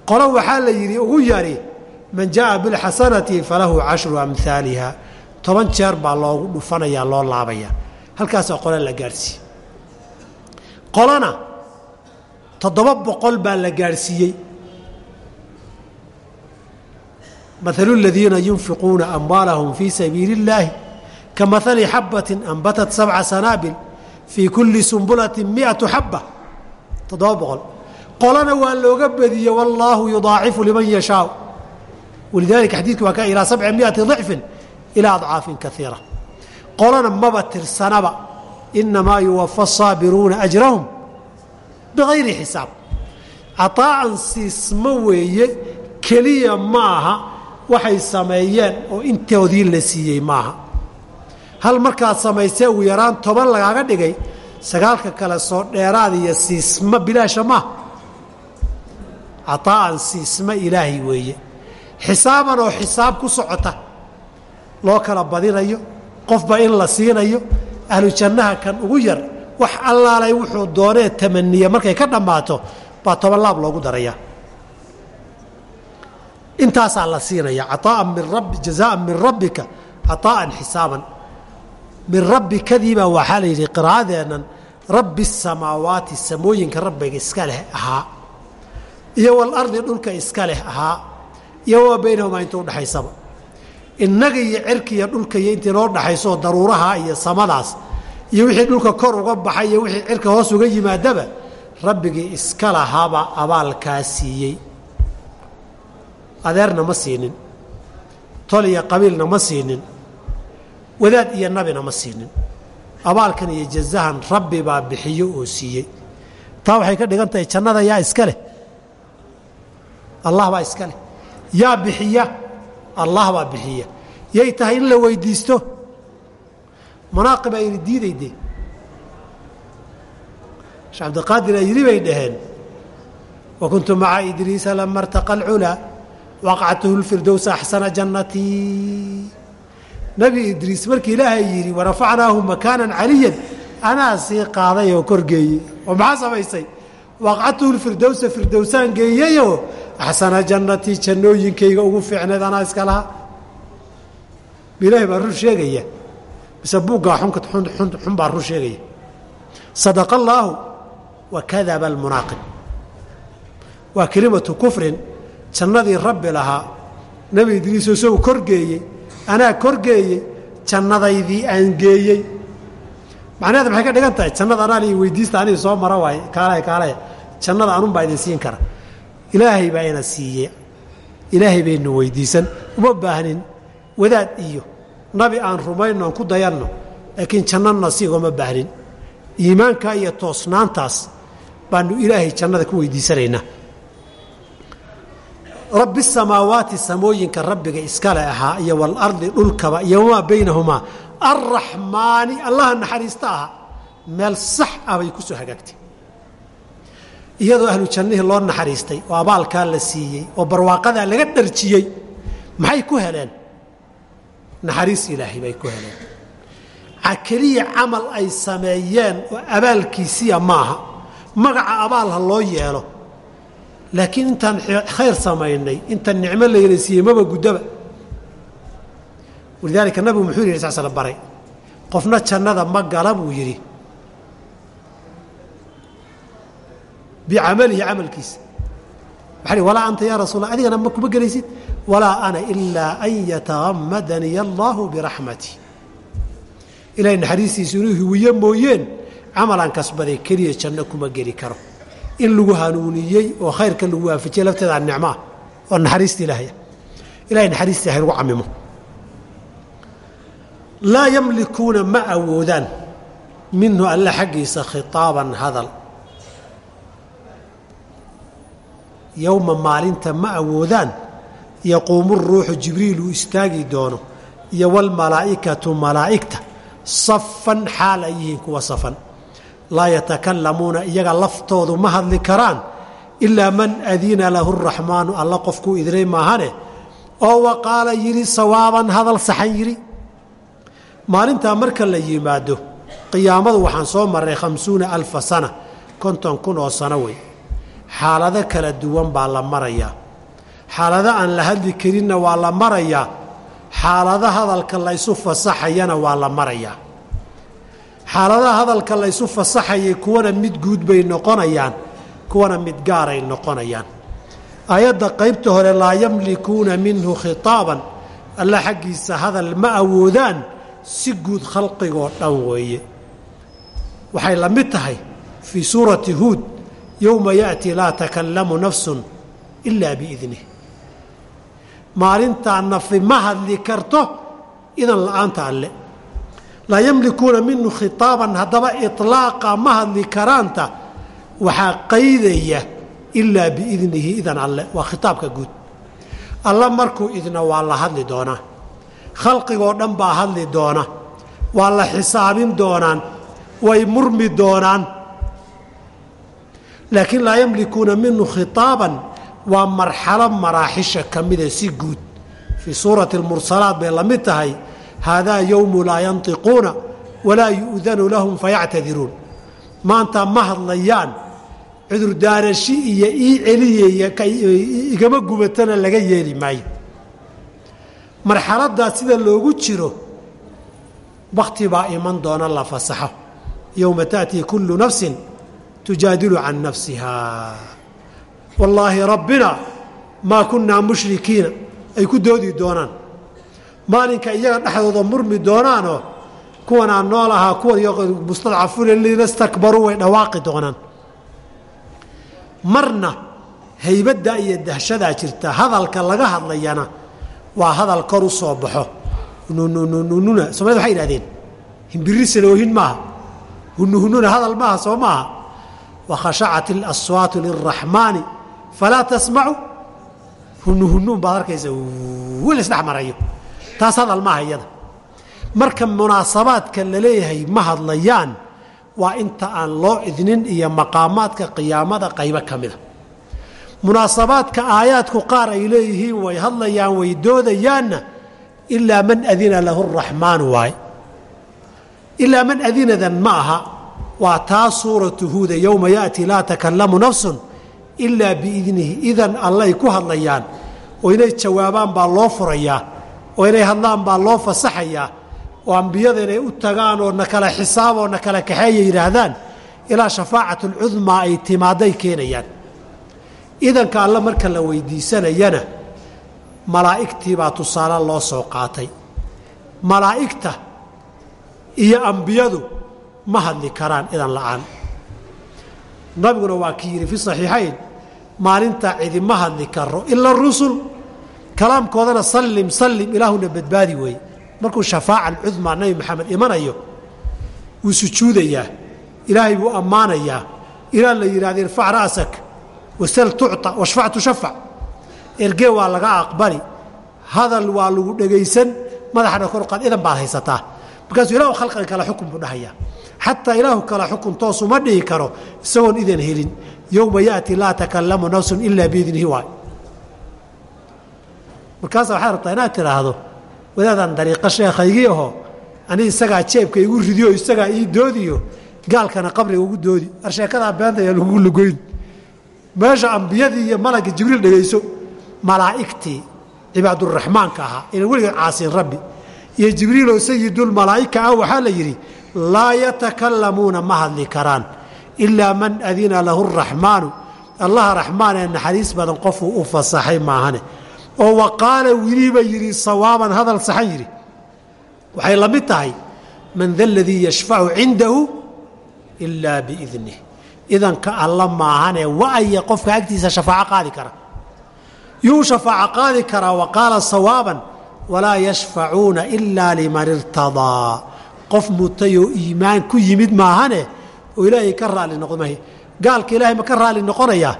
qolo waxaa la yidhi ugu yari man jaءa biاlxasanati falahu cashru amhaaliha toban jeer baa loogu dhufanayaa loo laabayaa halkaasaa qole la gaadhsiiye qolona toddoba boqol baa la gaadhsiiyey maalu اladiina yunfiquuna amwaalahum fii sabiili اllaahi kamahali xabati anbatat sabca sanaabil fii kulli sumbulati miatu xaba toddoba boqol qolana waa looga badiye wallaahu yudaacifu liman yashaau walidaalika xadiidku waa ka ilaa sabci miati ضicfin ilaa adcaafin kaiira qolana maba tirsanaba inamaa yuwafa asaabiruuna ajrahum bigayri xisaab caطaa'an siismo weeye keliya ma aha waxay sameeyeen oo intoodii la siiyey maaha hal markaad samaysee ugu yaraan toban lagaaga dhigay sagaalka kale soo dheeraad iyo siismo bilaasha maaha caطaa'an siismo ilaahay weeye xisaaban oo xisaab ku socota loo kala badinayo qofba in la siinayo ahlu jannaha kan ugu yar wax allaalay wuxuu doonee tamaniya markay ka dhammaato baa toban laab loogu daraya intaasaa la siinaya caطaa'an min rabbi jazaa'an min rabbika caطaa'an xisaaban min rabbikadiibaa waxaa la yidhi qiraa'adeennan rabbi الsamaawaati samooyinka rabbiga iska leh ahaa iyo walardi dhulka iska leh ahaa iyo waa baynahumaa inta udhexaysaba innaga iyo cerkiiyo dhulka iyo intii noo dhaxayso daruuraha iyo samadaas iyo wixii dhulka kor uga baxay iyo wixii cirka hoos uga yimaadaba rabbigii iska lahaaba abaalkaa siiyey. Adeerna ma siinin tol iyo qabiilna ma siinin wadaad iyo nabina ma siinin. Abaalkan iyo jazahan rabbi baa bixiyo oo siiyey. Taa waxay ka dhigan tahay jannada yaa iska leh. Allah baa iska leh. Yaa bixiya allah baa bixiya. Yay tahay in la weydiisto. Manaaqib ayna diidayde shee cabdiqaadir ayri bay dhaheen wa maca idriisa lama artaqa alculaa waqactuhu lfirdows axsana jannatii nebi idriis markii ilaahay yidhi warafacnaahu makaanan caliyan. Anaa sii qaaday oo korgeeyey oo maxaa samaysay waqactuhu lfirdowsa firdowsaan geeyeyoo axsana jannatii jannooyinkayga ugu fiicneed anaa iska lahaa. Ilaahay baa run sheegaya. Mise buuggaa xun baa run sheegaya. Sadaqa allaahu wa kadaba almunaaqib. Waa kelimatu kufrin jannadii rabbi lahaa. Nebi idriisoo isagu korgeeyey anaa korgeeyey jannadaydii aan geeyey. Macnaheeda maxay ka dhigan tahay? Jannada anaa li weydiista aniga soo mara waaye kaalaya kaalaya jannada anun baa idin siin kara. Ilaahay baa ina siiyey. Ilaahay baynu weydiisan. Uma baahnin wadaad iyo nabi aan rumayno aan ku dayanno laakiin janno nasiigoma baahnin. Iimaankaa iyo toosnaantaas baanu ilaahay jannada ku weydiisanaynaa rabbi samaawaati samooyinka rabbiga iskale ahaa iyo walardi dhulkaba iyo wamaa baynahumaa arraxmaani allaha naxariista aha meel sax ah bay ku soo hagaagtay. Iyadoo ahlu jannihii loo naxariistay oo abaalkaa la siiyey oo barwaaqadaa laga dharjiyey maxay ku heleen? Naxariis ilaahay bay ku heleen. Keliya camal ay sameeyeen oo abaalkiisiya maaha magaca abaal loo yeelo laakiin intaan khayr samaynay intaan nicmo layna siiyey maba guddaba. Walidaalika nabigu muxuu yidhi sal slam baray qofna jannada ma gala buu yidhi. Bicamalihi camalkiisa waxa walaa anta yaa rasuul la adigana ma kuma gelaysid? Walaa ana ilaa an yatahammadaniy allaahu biraxmati ilahay naxariistiisu inuu hiwiye mooyeen camalaan kasbaday keliya janno kuma geli karo in lagu hanuuniyey oo khayrka lagu waafajiyey lafteedaa nicmoah oo naxariista ilaahaya ilahay naxariistii haynagu camimo laa yamlikuuna ma awoodaan minhu alle xaggiisa khitaaban hadal. Yowma maalinta ma awoodaan yaquumu ruuxu jibriil uu istaagi doono iyo walmalaa'ikatu malaa'igta safan xaal ay yihiin kuwa safan laa yatakalamuuna iyaga laftoodu ma hadli karaan ilaa man adina lahu raxmaanu alla qofkuu idinay maahane oo wa qaala yidhi sawaaban hadal saxan yidhi. Maalintaa marka la yimaado qiyaamadu waxaan soo marray khamsuuna alfa sana konton kun oo sano wey. Xaalado kala duwan baa la marayaa. Xaalado aan la hadli karinna waa la marayaa. Xaalado hadalka laysu fasaxayana waa la marayaa xaaladaha hadalka laysu fasaxayay kuwana mid guud bay noqonayaan kuwana mid gaaray noqonayaan. Aayadda qaybta hore laa yamlikuuna minhu khitaaban alla xaggiisa hadal ma awoodaan si guud khalqigoo dhan weeye. Waxay la mid tahay fii suurati huud yowma yaأti laa takallamu nafsun ilaa biidnih maalintaa nafi ma hadli karto idan la'aanta alle laa yamlikuuna minhu khitaaban haddaba iطlaaqa ma hadli karaanta waxaa qaydaya ilaa biidnihi idan alle waa khitaabka guud. Alla markuu idna waa la hadli doonaa khalqigoo dhan baa hadli doona waa la xisaabin doonaan way murmi doonaan. Laakiin laa yamlikuuna minhu khitaaban waa marxalo maraaxisha ka mida si guud. Fii suurati اlmursalaat bay la mid tahay haadaa yowmu laa yantiquuna walaa yu'danu lahum fayactadiruun maanta ma hadlayaan cudurdaarashi iyo ii celiyaya igama gubatana laga yeeli maayo marxaladdaa sida loogu jiro bakti baa iman doona la fasaxo yowma taأtii kullu nafsin tujaadilu can nafsiha wallaahi rabbina maa kunnaa mushrikiina ay ku doodi doonaan maalinka iyaga dhexdooda murmi doonaanoo kuwan aan nool ahaa kuwa mustadcafuuna liina stakbaruu way dhawaaqi doonaan. Marna haybaddaa iyo dahshadaa jirta hadalka laga hadlayana waa hadal kor u soo baxo. Nununa somalida waxay idhahdeen himbirisana oohin maaha hunuhununa hadal maaha soo maaha. Wakhashacat اlaswaatu liraxmaani falaa tasmacu hunuhunuun baad arkaysa wel isdhex marayo taas hadal iyada. Marka munaasabaadka la leeyahay ma hadlayaan waa inta aan loo idnin iyo maqaamaadka qiyaamada qaybo ka mida munaasabaadka aayaadku qaar ay leeyihiin way hadlayaan way doodayaanna ilaa man adina lahu raxmaanu waay ilaa man adinadan ma aha waa taa suuratu huuda yowma yaأti laa takalamu nafsun ilaa biidnihi idan allay ku hadlayaan oo inay jawaabaan baa loo furayaa oo inay hadlaan baa loo fasaxayaa oo ambiyada inay u tagaan oo na kala xisaab oo na kala kaxeeya yidhaahdaan ilaa shafaacat اlcudmaa ay timaaday keenayaan. Idanka alle marka la weydiisanayana malaa'igtii baa tusaale loo soo qaatay. Malaa'igta iyo ambiyadu ma hadli karaan idan la'aan. Nabiguna waa kii yidhi fi saxiixayn maalintaa cidima hadli karo ila rusul kalaamkoodana sallim sallim ilaahuna badbaadi weeye markuu shafaaca alcudmaa nabi maxamed imanayo wuu sujuudayaa ilaahay buu ammaanayaa. Ilaa la yidhahda irfac ra'sak wasal tucطa washfac tushafac. Ergee waa laga aqbali. Hadal waa lagu dhegaysan madaxana kor qaad idan baad haysataa. Markaasuu ilahu khalqiga kale xukun buu dhahayaa. Xataa ilaahu kale xukun toosuma dhihi karo isagoon idan helin. Yowma yaati laa takalamu nafsun ilaa biidnihi waay markaasa waxaad rabtaa inaad tidhaahdo wadaadaan dariiqo sheekhaygii aho ani isagaa jeebka igu ridiyo isagaa ii doodiyo gaalkana qabriga ugu doodi. Arsheekadaa beentaya lagu lugoyn. Meesha ambiyadii iyo malagga jibriil dhegayso malaa'igtii cibaaduraxmaanka ahaa inaan weligeed caasiin rabbi. Iyo jibriiloo sayidulmalaa'ika ah waxaa la yidhi laa yatakalamuuna ma hadli karaan ilaa man adina lahu raxmaanu allaha raxmaan ee naxariis badan qofuu u fasaxay maahane oo wa qaala wiliba yidhi sawaaban hadal saxan yidhi. Waxay la mid tahay man da ladii yashfacu cindahu ilaa biidnih idanka alla maahane wa'aya qofka agtiisa shafaaco qaadi kara. Yuu shafaaco qaadi karaa wa qaala sawaaban walaa yashfacuuna ilaa liman irtadaa. Qof mutayoo iimaan ku yimid maahane oo ilaahay ka raali noqdo mahe gaalka ilaahay ma ka raali noqonayaa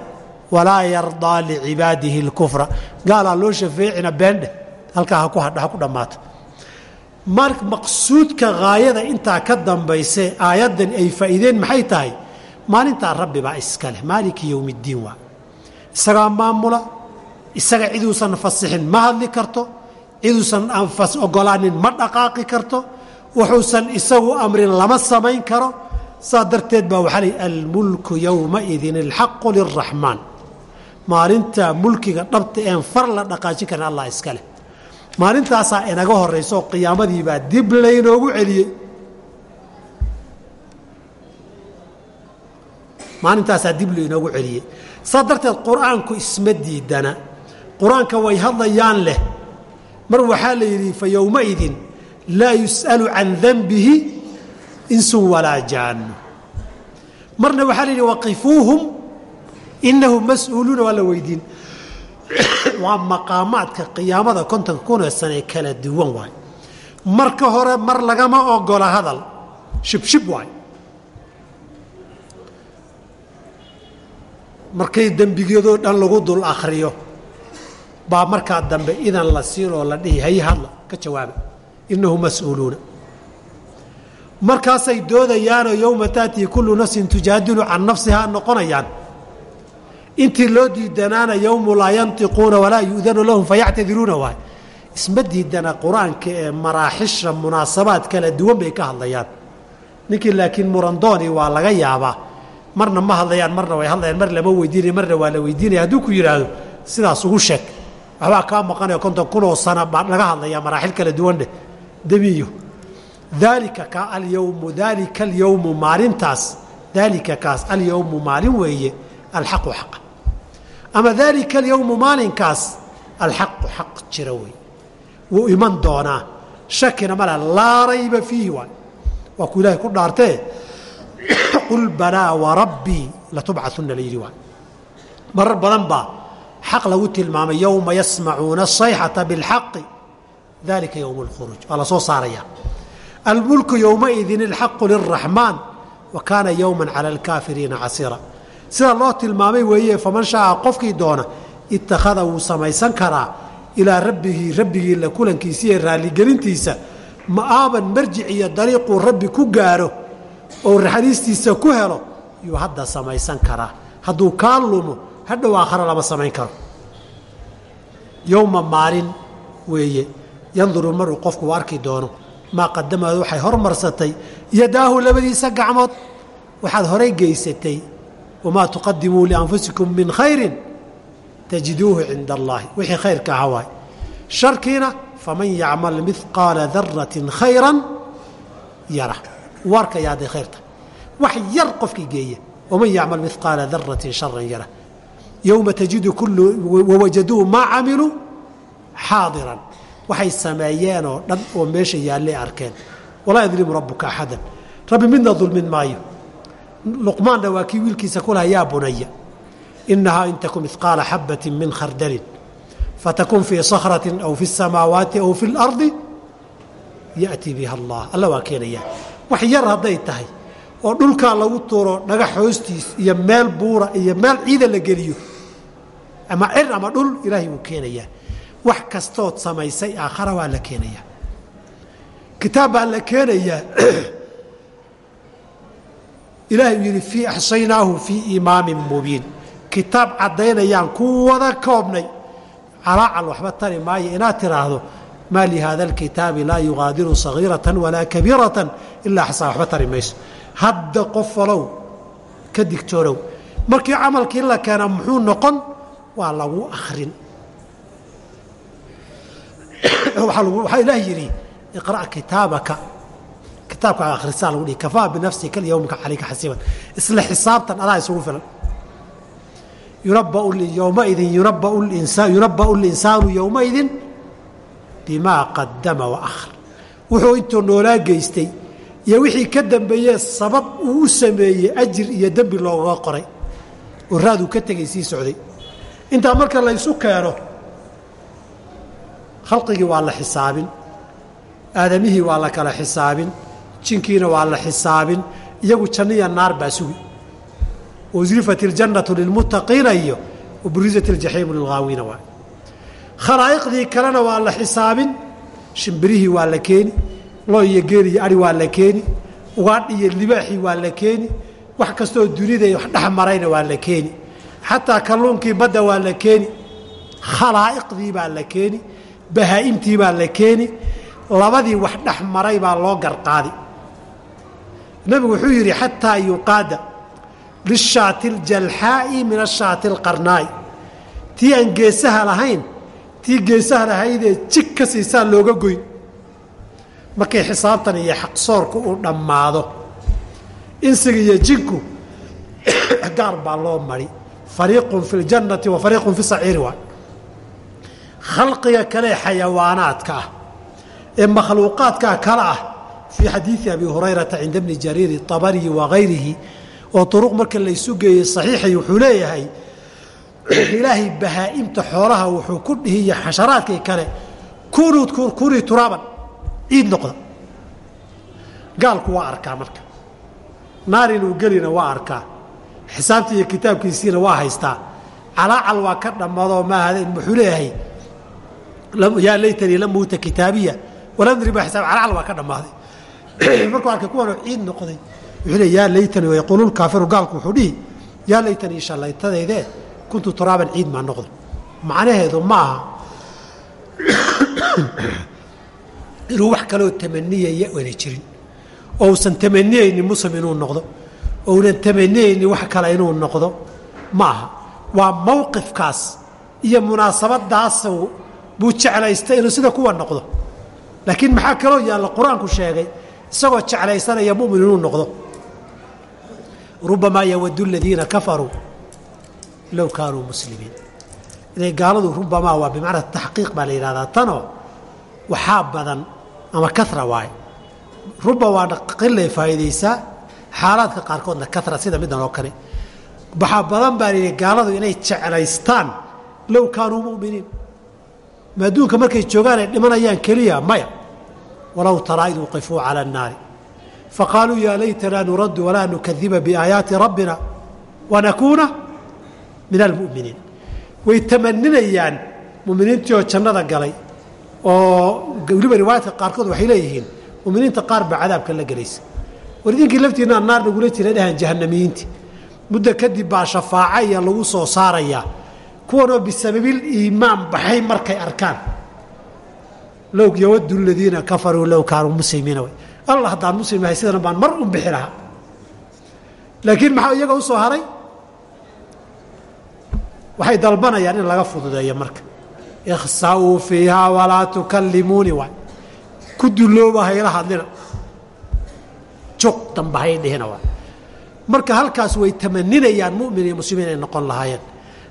walaa yardaa licibaadihi اlkufra gaalaa loo shafeecina beendheh halkaa haku hadha ha dhammaato mar maqsuudka haayada intaa ka dambayse aayaddan ay faa'iideen maxay tahay? Maalintaa rabbi baa iska leh maaliki yowm اddiin waa. Isagaa maamula isaga ciduusan fasixin ma hadli karto ciduusan ogolaanin ma dhaqaaqi karto wuxuusan isagu amrin lama samayn karo. Saa darteed baa waxaa lay almulku yowmaidin alxaqu liraxmaan maalinta mulkiga dhabta een far la dhaqaajin karin allah iska leh. Maalintaasaa inaga horayso qiyaamadiibaa dib laynoogu celiyey. Maalintaasaa dib laynoogu celiyey. Saa darteed qur'aanku isma diidana. Qur'aanka way hadlayaan leh. Mar waxaa la yidhi fa yowmaidin laa yus'alu can danbihi insun walaa jaanno marna waxaa la yidhi waqifuuhum inahum mas'uuluuna waa la weydiin waa maqaamaadka qiyaamada kontonka kunee sane kala duwan waay. Marka hore mar lagama ogola hadal. Shibshib waay. Markay dembigeedoo dhan lagu dul akhriyo baa markaa dambe idan la siinoo la dhihi hay hadla ka jawaaba inahu mas'uuluuna. Markaasay doodayaanoo yowma taatii kullu nafsin tujaadilu can nafsihaa noqonayaan intii loo diidanaana yowmu laa yantiquuna walaa yu'danu lahum fayactadiruuna waay. Isma diidana qur'aanka ee maraaxisha munaasabaad kala duwan bay ka hadlayaan. Ninkii laakiin murandooni waa laga yaabaa. Marna ma hadlayaan marna way hadlayaan mar lama weydiinaya marna waa la weydiinaya. Hadduu ku yidhaahdo sidaas ugu sheeg. Waxbaa kaa maqanaya konton kunoo sana baa laga hadlayaa maraaxil kala duwan dheh daalika ka alyowmu daalika alyowmu maalintaas daalika kaas alyowmu maalin weeye alxaqu xaqa ama daalika alyowmu maalinkaas alxaqu xaq jira wey. Wuu iman doonaa. Shakina male laa rayba fiihi waay waa ku ilaahay ku dhaartee qul balaa warabbii latubcaunna la yidhi waay marar badan baa xaq lagu tilmaamay yowma yasmacuuna asayxata biاlxaqi dalika yowm اlkhuruuj waa la saaraya almulku yowmaidin alxaqu liraxmaan wa kaana yowma cala alkaafiriina casiira sida loo tilmaamay weeye faman shaaa qofkii doona itakhada wuu samaysan karaa ilaa rabbihi rabbigii la kulankiisa iyo raalligelintiisa ma'aaban marjic iyo dariiquu rabbi ku gaaro oo raxariistiisa ku helo yuu hadda samaysan karaa. Hadduu kaa lumo hadhow aakhare lama samayn karo. Yowma maalin weeye yanduru maruu qofku u arki doono maa qadamaad waxay hormarsatay yadaahu labadiisa gacmood waxaad horay geysatay wamaa tuqadimuu lianfusikum min khayrin tajiduuhu cinda allaahi wixii khayrka aha waay sharkiina faman yacmal midqaala daratin khayran yara wuu arkayaa hadday khayrta wax yar qofkii geeya waman yacmal midqaala daratin sharan yara yowma tajidu wawajaduu maa camiluu xaadiran waxay sameeyeenoo dhan oo meesha yaallay arkeen walaa yadlimu rabbuka axadan rabbi midna dulmin maayo luqmaanna waa kii wiilkiisa ku laha yaa bunaya inahaa in takun midqaala xabbatin min khardalin fatakun fii sakratin aw fi اsamaawaati aw fi اlardi ya'ti biha allah. Alla waa keenayaa. Wax yar hadday tahay oo dhulkaa lagu tuuro dhagax hoostiis iyo meel buura iyo meel ciida la geliyo ama cir ama dhul ilaahay wuu keenayaa. Wax kastood samaysay aakhara waa la keenayaa. Kitaab baa la keenayaa ilaahay uu yidhi fii axsaynaahu fii imaamin mubiin. Kitaab caddaynayaan ku wada koobnay. Calaacal waxba tari maayo inaad tiraahdo maa lihaada alkitaabi laa yugaadiru sagiiratan walaa kabiiratan ilaa xasaa waxba tari mayso. Hadda qof walow ka digtoonow markii camalkii la keena muxuu noqon? Waa lagu akrin waxaa ilaah yidhi iqra' kitaabaka kitaabkaaga akhrisaa lagu dhihi kafaa binafsika alyawmika calayka xasiiban. Isla xisaabtan adaa isugu filan. Yunabau yowmaidin yunabau linsaanu yowmaidin bimaa qadama wa akhar wuxuu intuu noolaa geystay iyo wixii ka dambeeyee sabab uu u sameeyey ajir iyo dembi loogaga qoray. Oo raaduu ka tegay sii socday. Intaa marka laysu keeno khalqigii waa la xisaabin aadamihii waa la kala xisaabin jinkiina waa la xisaabin. Iyagu janniya naar baa sugi. Wausrifat iljannatu lilmuttaqiina iyo wabrizat iljaxiimu lilghaawiina waa. Khalaa'iqdii kalena waa la xisaabin. Shimbirihii waa la keeni. Loo iyo geeli iyo ari waa la keeni. Ugaadh iyo libaaxii waa la keeni. Wax kastooo dunida wax dhex marayna waa la keeni. Xataa kalluunkii badda waa la keeni. Khalaa'iqdii baa la keeni. Bahaa'imtii baa la keeni. Labadii wax dhex maray baa loo garqaadi nabigu wuxuu yidhi xataa yuqaada lishaati aljalxaa'i min ashaati alqarnaa'i. Tii aan geesaha lahayn tii geesaha lahaydee jig siisaa looga goyn. Markay xisaabtan iyo xaqsoorku uu dhammaado insiga iyo jinku gaar baa loo mari. Fariiqun fi ljannati wa fi saciiri waa. Khalqiga kale xayawaanaadka ah ee makhluuqaadkaa kale ah fii xadiidi abi hurayrata cinda bni jariiri abariyi wa gayrihi oo uruq marka laysu geeyey saxiixay wuxuu leeyahay ilaahay bahaa'imta xoolaha wuxuu ku dhihiya xasharaadkii kale kunii turaaban ciid noqda. Gaalku waa arkaa marka. Naar inuu gelina waa arkaa. Xisaabtii iyo kitaabkiisiina waa haystaa. Calaacal waa ka dhammadoo maahadeen wuxuu leeyahay yaa laytanii lam muuta kitaabiya walam adri ma xisaab calaacal waa ka dhammaaday markuu arkay kuwanoo ciid noqday wuxuu leey yaa laytanii wayaquulu lkaafiru gaalku wuxuu dhihi yaa laytanii shallaytadeydee kuntu turaaban ciid maa noqdo. Macnaheedu ma aha inuu wax kaloo tamaniyaya oona jirin. Oo usan tamaniyaynin muslim inuu noqdo oo unan tamaniyaynin wax kale inuu noqdo ma aha. Waa mawqifkaas iyo munaasabadaas buu jeclaystay inuu sida kuwa noqdo. Laakiin maxaa kaloo yaalla qur'aanku sheegay isagoo jeclaysanaya mumin inuu noqdo. Rubamaa yawadu aladiina kafaruu low kaanuu muslimiin. Inay gaaladu rubamaa waa bimacna taxqiiq baa la yidhahdaa. Tanoo waxaa badan ama kara waaye. Ruba waa qilay faa'iidaysaa xaalaadka qaarkoodna kara sida middan oo kale. Waxaa badan baa layidhi gaaladu inay jeclaystaan low kaanuu mu'miniin. Ma adduunka markay joogaan ay dhimanayaan keliya maya walow taraa id wqifuu cala الnaari faqaaluu yaa laytanaa nuraddu walaa nukadiba biaayaati rabbina wanakuuna min almu'miniin. Way tamaninayaan muminiintii oo jannada galay oo weliba riwaayadka qaarkood waxay leeyihiin muminiinta qaar baa cadaabka la gelaysa. War idinkii laftiinaa naar nagula jira dhahan jahanamiyiinti muddo kadib baa shafaaca iyo lagu soo saarayaa kuwanoo bisababil iimaan baxay markay arkaan low yawadu ladiina kafaruu low kaanuu muslimiina way. Allah haddaan muslim ahay sidana baan mar un bixi lahaa. Laakiin maxaa iyaga u soo haray? Waxay dalbanayaan in laga fududeeyo marka. Ikhsa'uu fiihaa walaa tukallimuuni waay ku dullooba hayla hadlina juq damba hay dhihina waay marka halkaas way tamaninayaan mu'min iyo muslimiin inay noqon lahaayeen.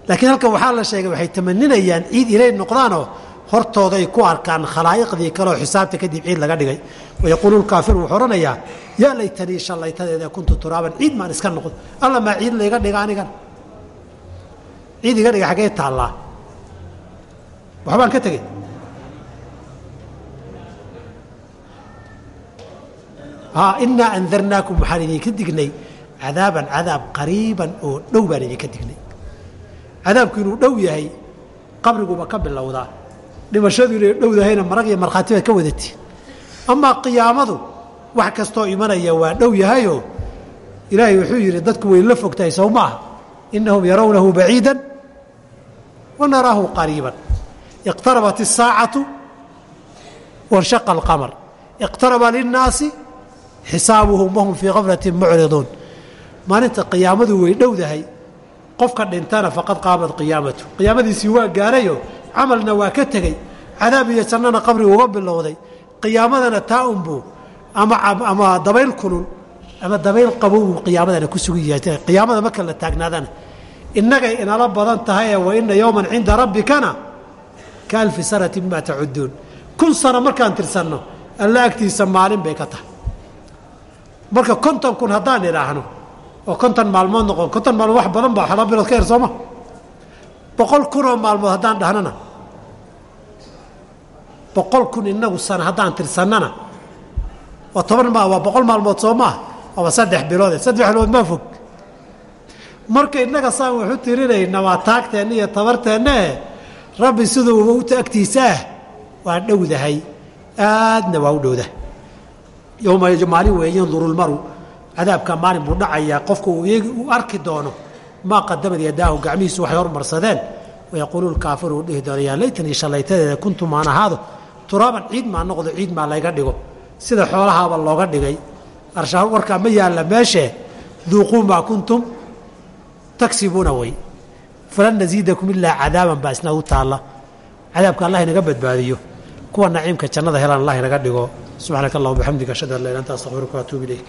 Laakiin halkan waxaa la sheegay waxay tamaninayaan ciid inay noqdaanoo hortooday ku arkaan khalaa'iqdii kaleoo xisaabta kadib ciid laga dhigay. Wayaquulu lkaafiru wuxuu odhanayaa yaa laytanii shallaytadeeda kuntu turaaban ciid maan iska noqdo alla maa ciid layga dhiga anigan. Ciid iga dhiga xaggee taallaa. Waxbaan ka tegey. Inaa andarnaakum waxaan idinka dignay cadaaban cadaab qariiban oo dhow baan idinka dignay. Cadaabku inuu dhow yahay qabriguba ka bilowdaa dhimashadu inay dhowdahayna marag iyo markhaati baad ka wadatiin amaa qiyaamadu wax kastoo imanaya waa dhow yahayoo ilaahay wuxuu yidhi dadku way la fogtahay sow maaha innahum yarawnahu baciidan wa qariiban. Iqtarabat الsaacatu wanshaqa alqamar. Iqtaraba linnaasi xisaabuhum wahum fii kaflati mucriduun. Maalinta qiyaamadu way dhowdahay qofka dhintana faqad qaamat qiyaamatu. Qiyaamadiisii waa gaarayo camalna waa ka tegey cadaab iyo jannana qabriga uga bilowday qiyaamadana taa unbuu ama dabayl kulul ama dabayl qabowbuu qiyaamadana ku sugan yahay. Qiyaamada marka la taagnaadana innagay inala badan tahay ee wa ina yowman cinda rabbikana ka sanati mima tacuduun kun sano markaan tirsanno alla agtiisa maalin bay ka tahay. Marka konton kun haddaan idhaahno oo konton maalmood noqon konton maalmood wax badan baa laba bilood ka yar sooma boqol kunoo maalmood haddaan dhahnana boqol kun inagu sana haddaan tirsannana. Waa toban ma waa boqol maalmood soo maaha waaba saddex biloode saddex bilood maa fog. Marka innaga saan waxu tirinayna waa taagteenna iyo tabarteennae rabbi siduu uta agtiisaah waa dhowdahay. Aadna waa u dhowdah yowma maalin weeye yanduru lmaru cadaabka maalin buu dhacayaa qofku uu arki doono maa qadamad yadaahu gacmihiisu waxay hormarsadeen. Wayaquulu lkaafiru u dhihi doona yaa laytanii shallaytadeeda kuntu maan ahaado turaaban ciid maa noqdo ciid maa layga dhigo. Sida xoolahaaba looga dhigay. Arsha warkaa ma yaalla meeshee duuquu maa kuntum tagsibuuna way. Falan nasiidakum ilaa cadaaban baa isna u taalla. Cadaabka allah inaga badbaadiyo. Kuwa naciimka jannada helaan allah inaga dhigo. Subxaanaka allahuma bixamdika ashhadu an la ilah anta astaqfiruka waatuub ilayk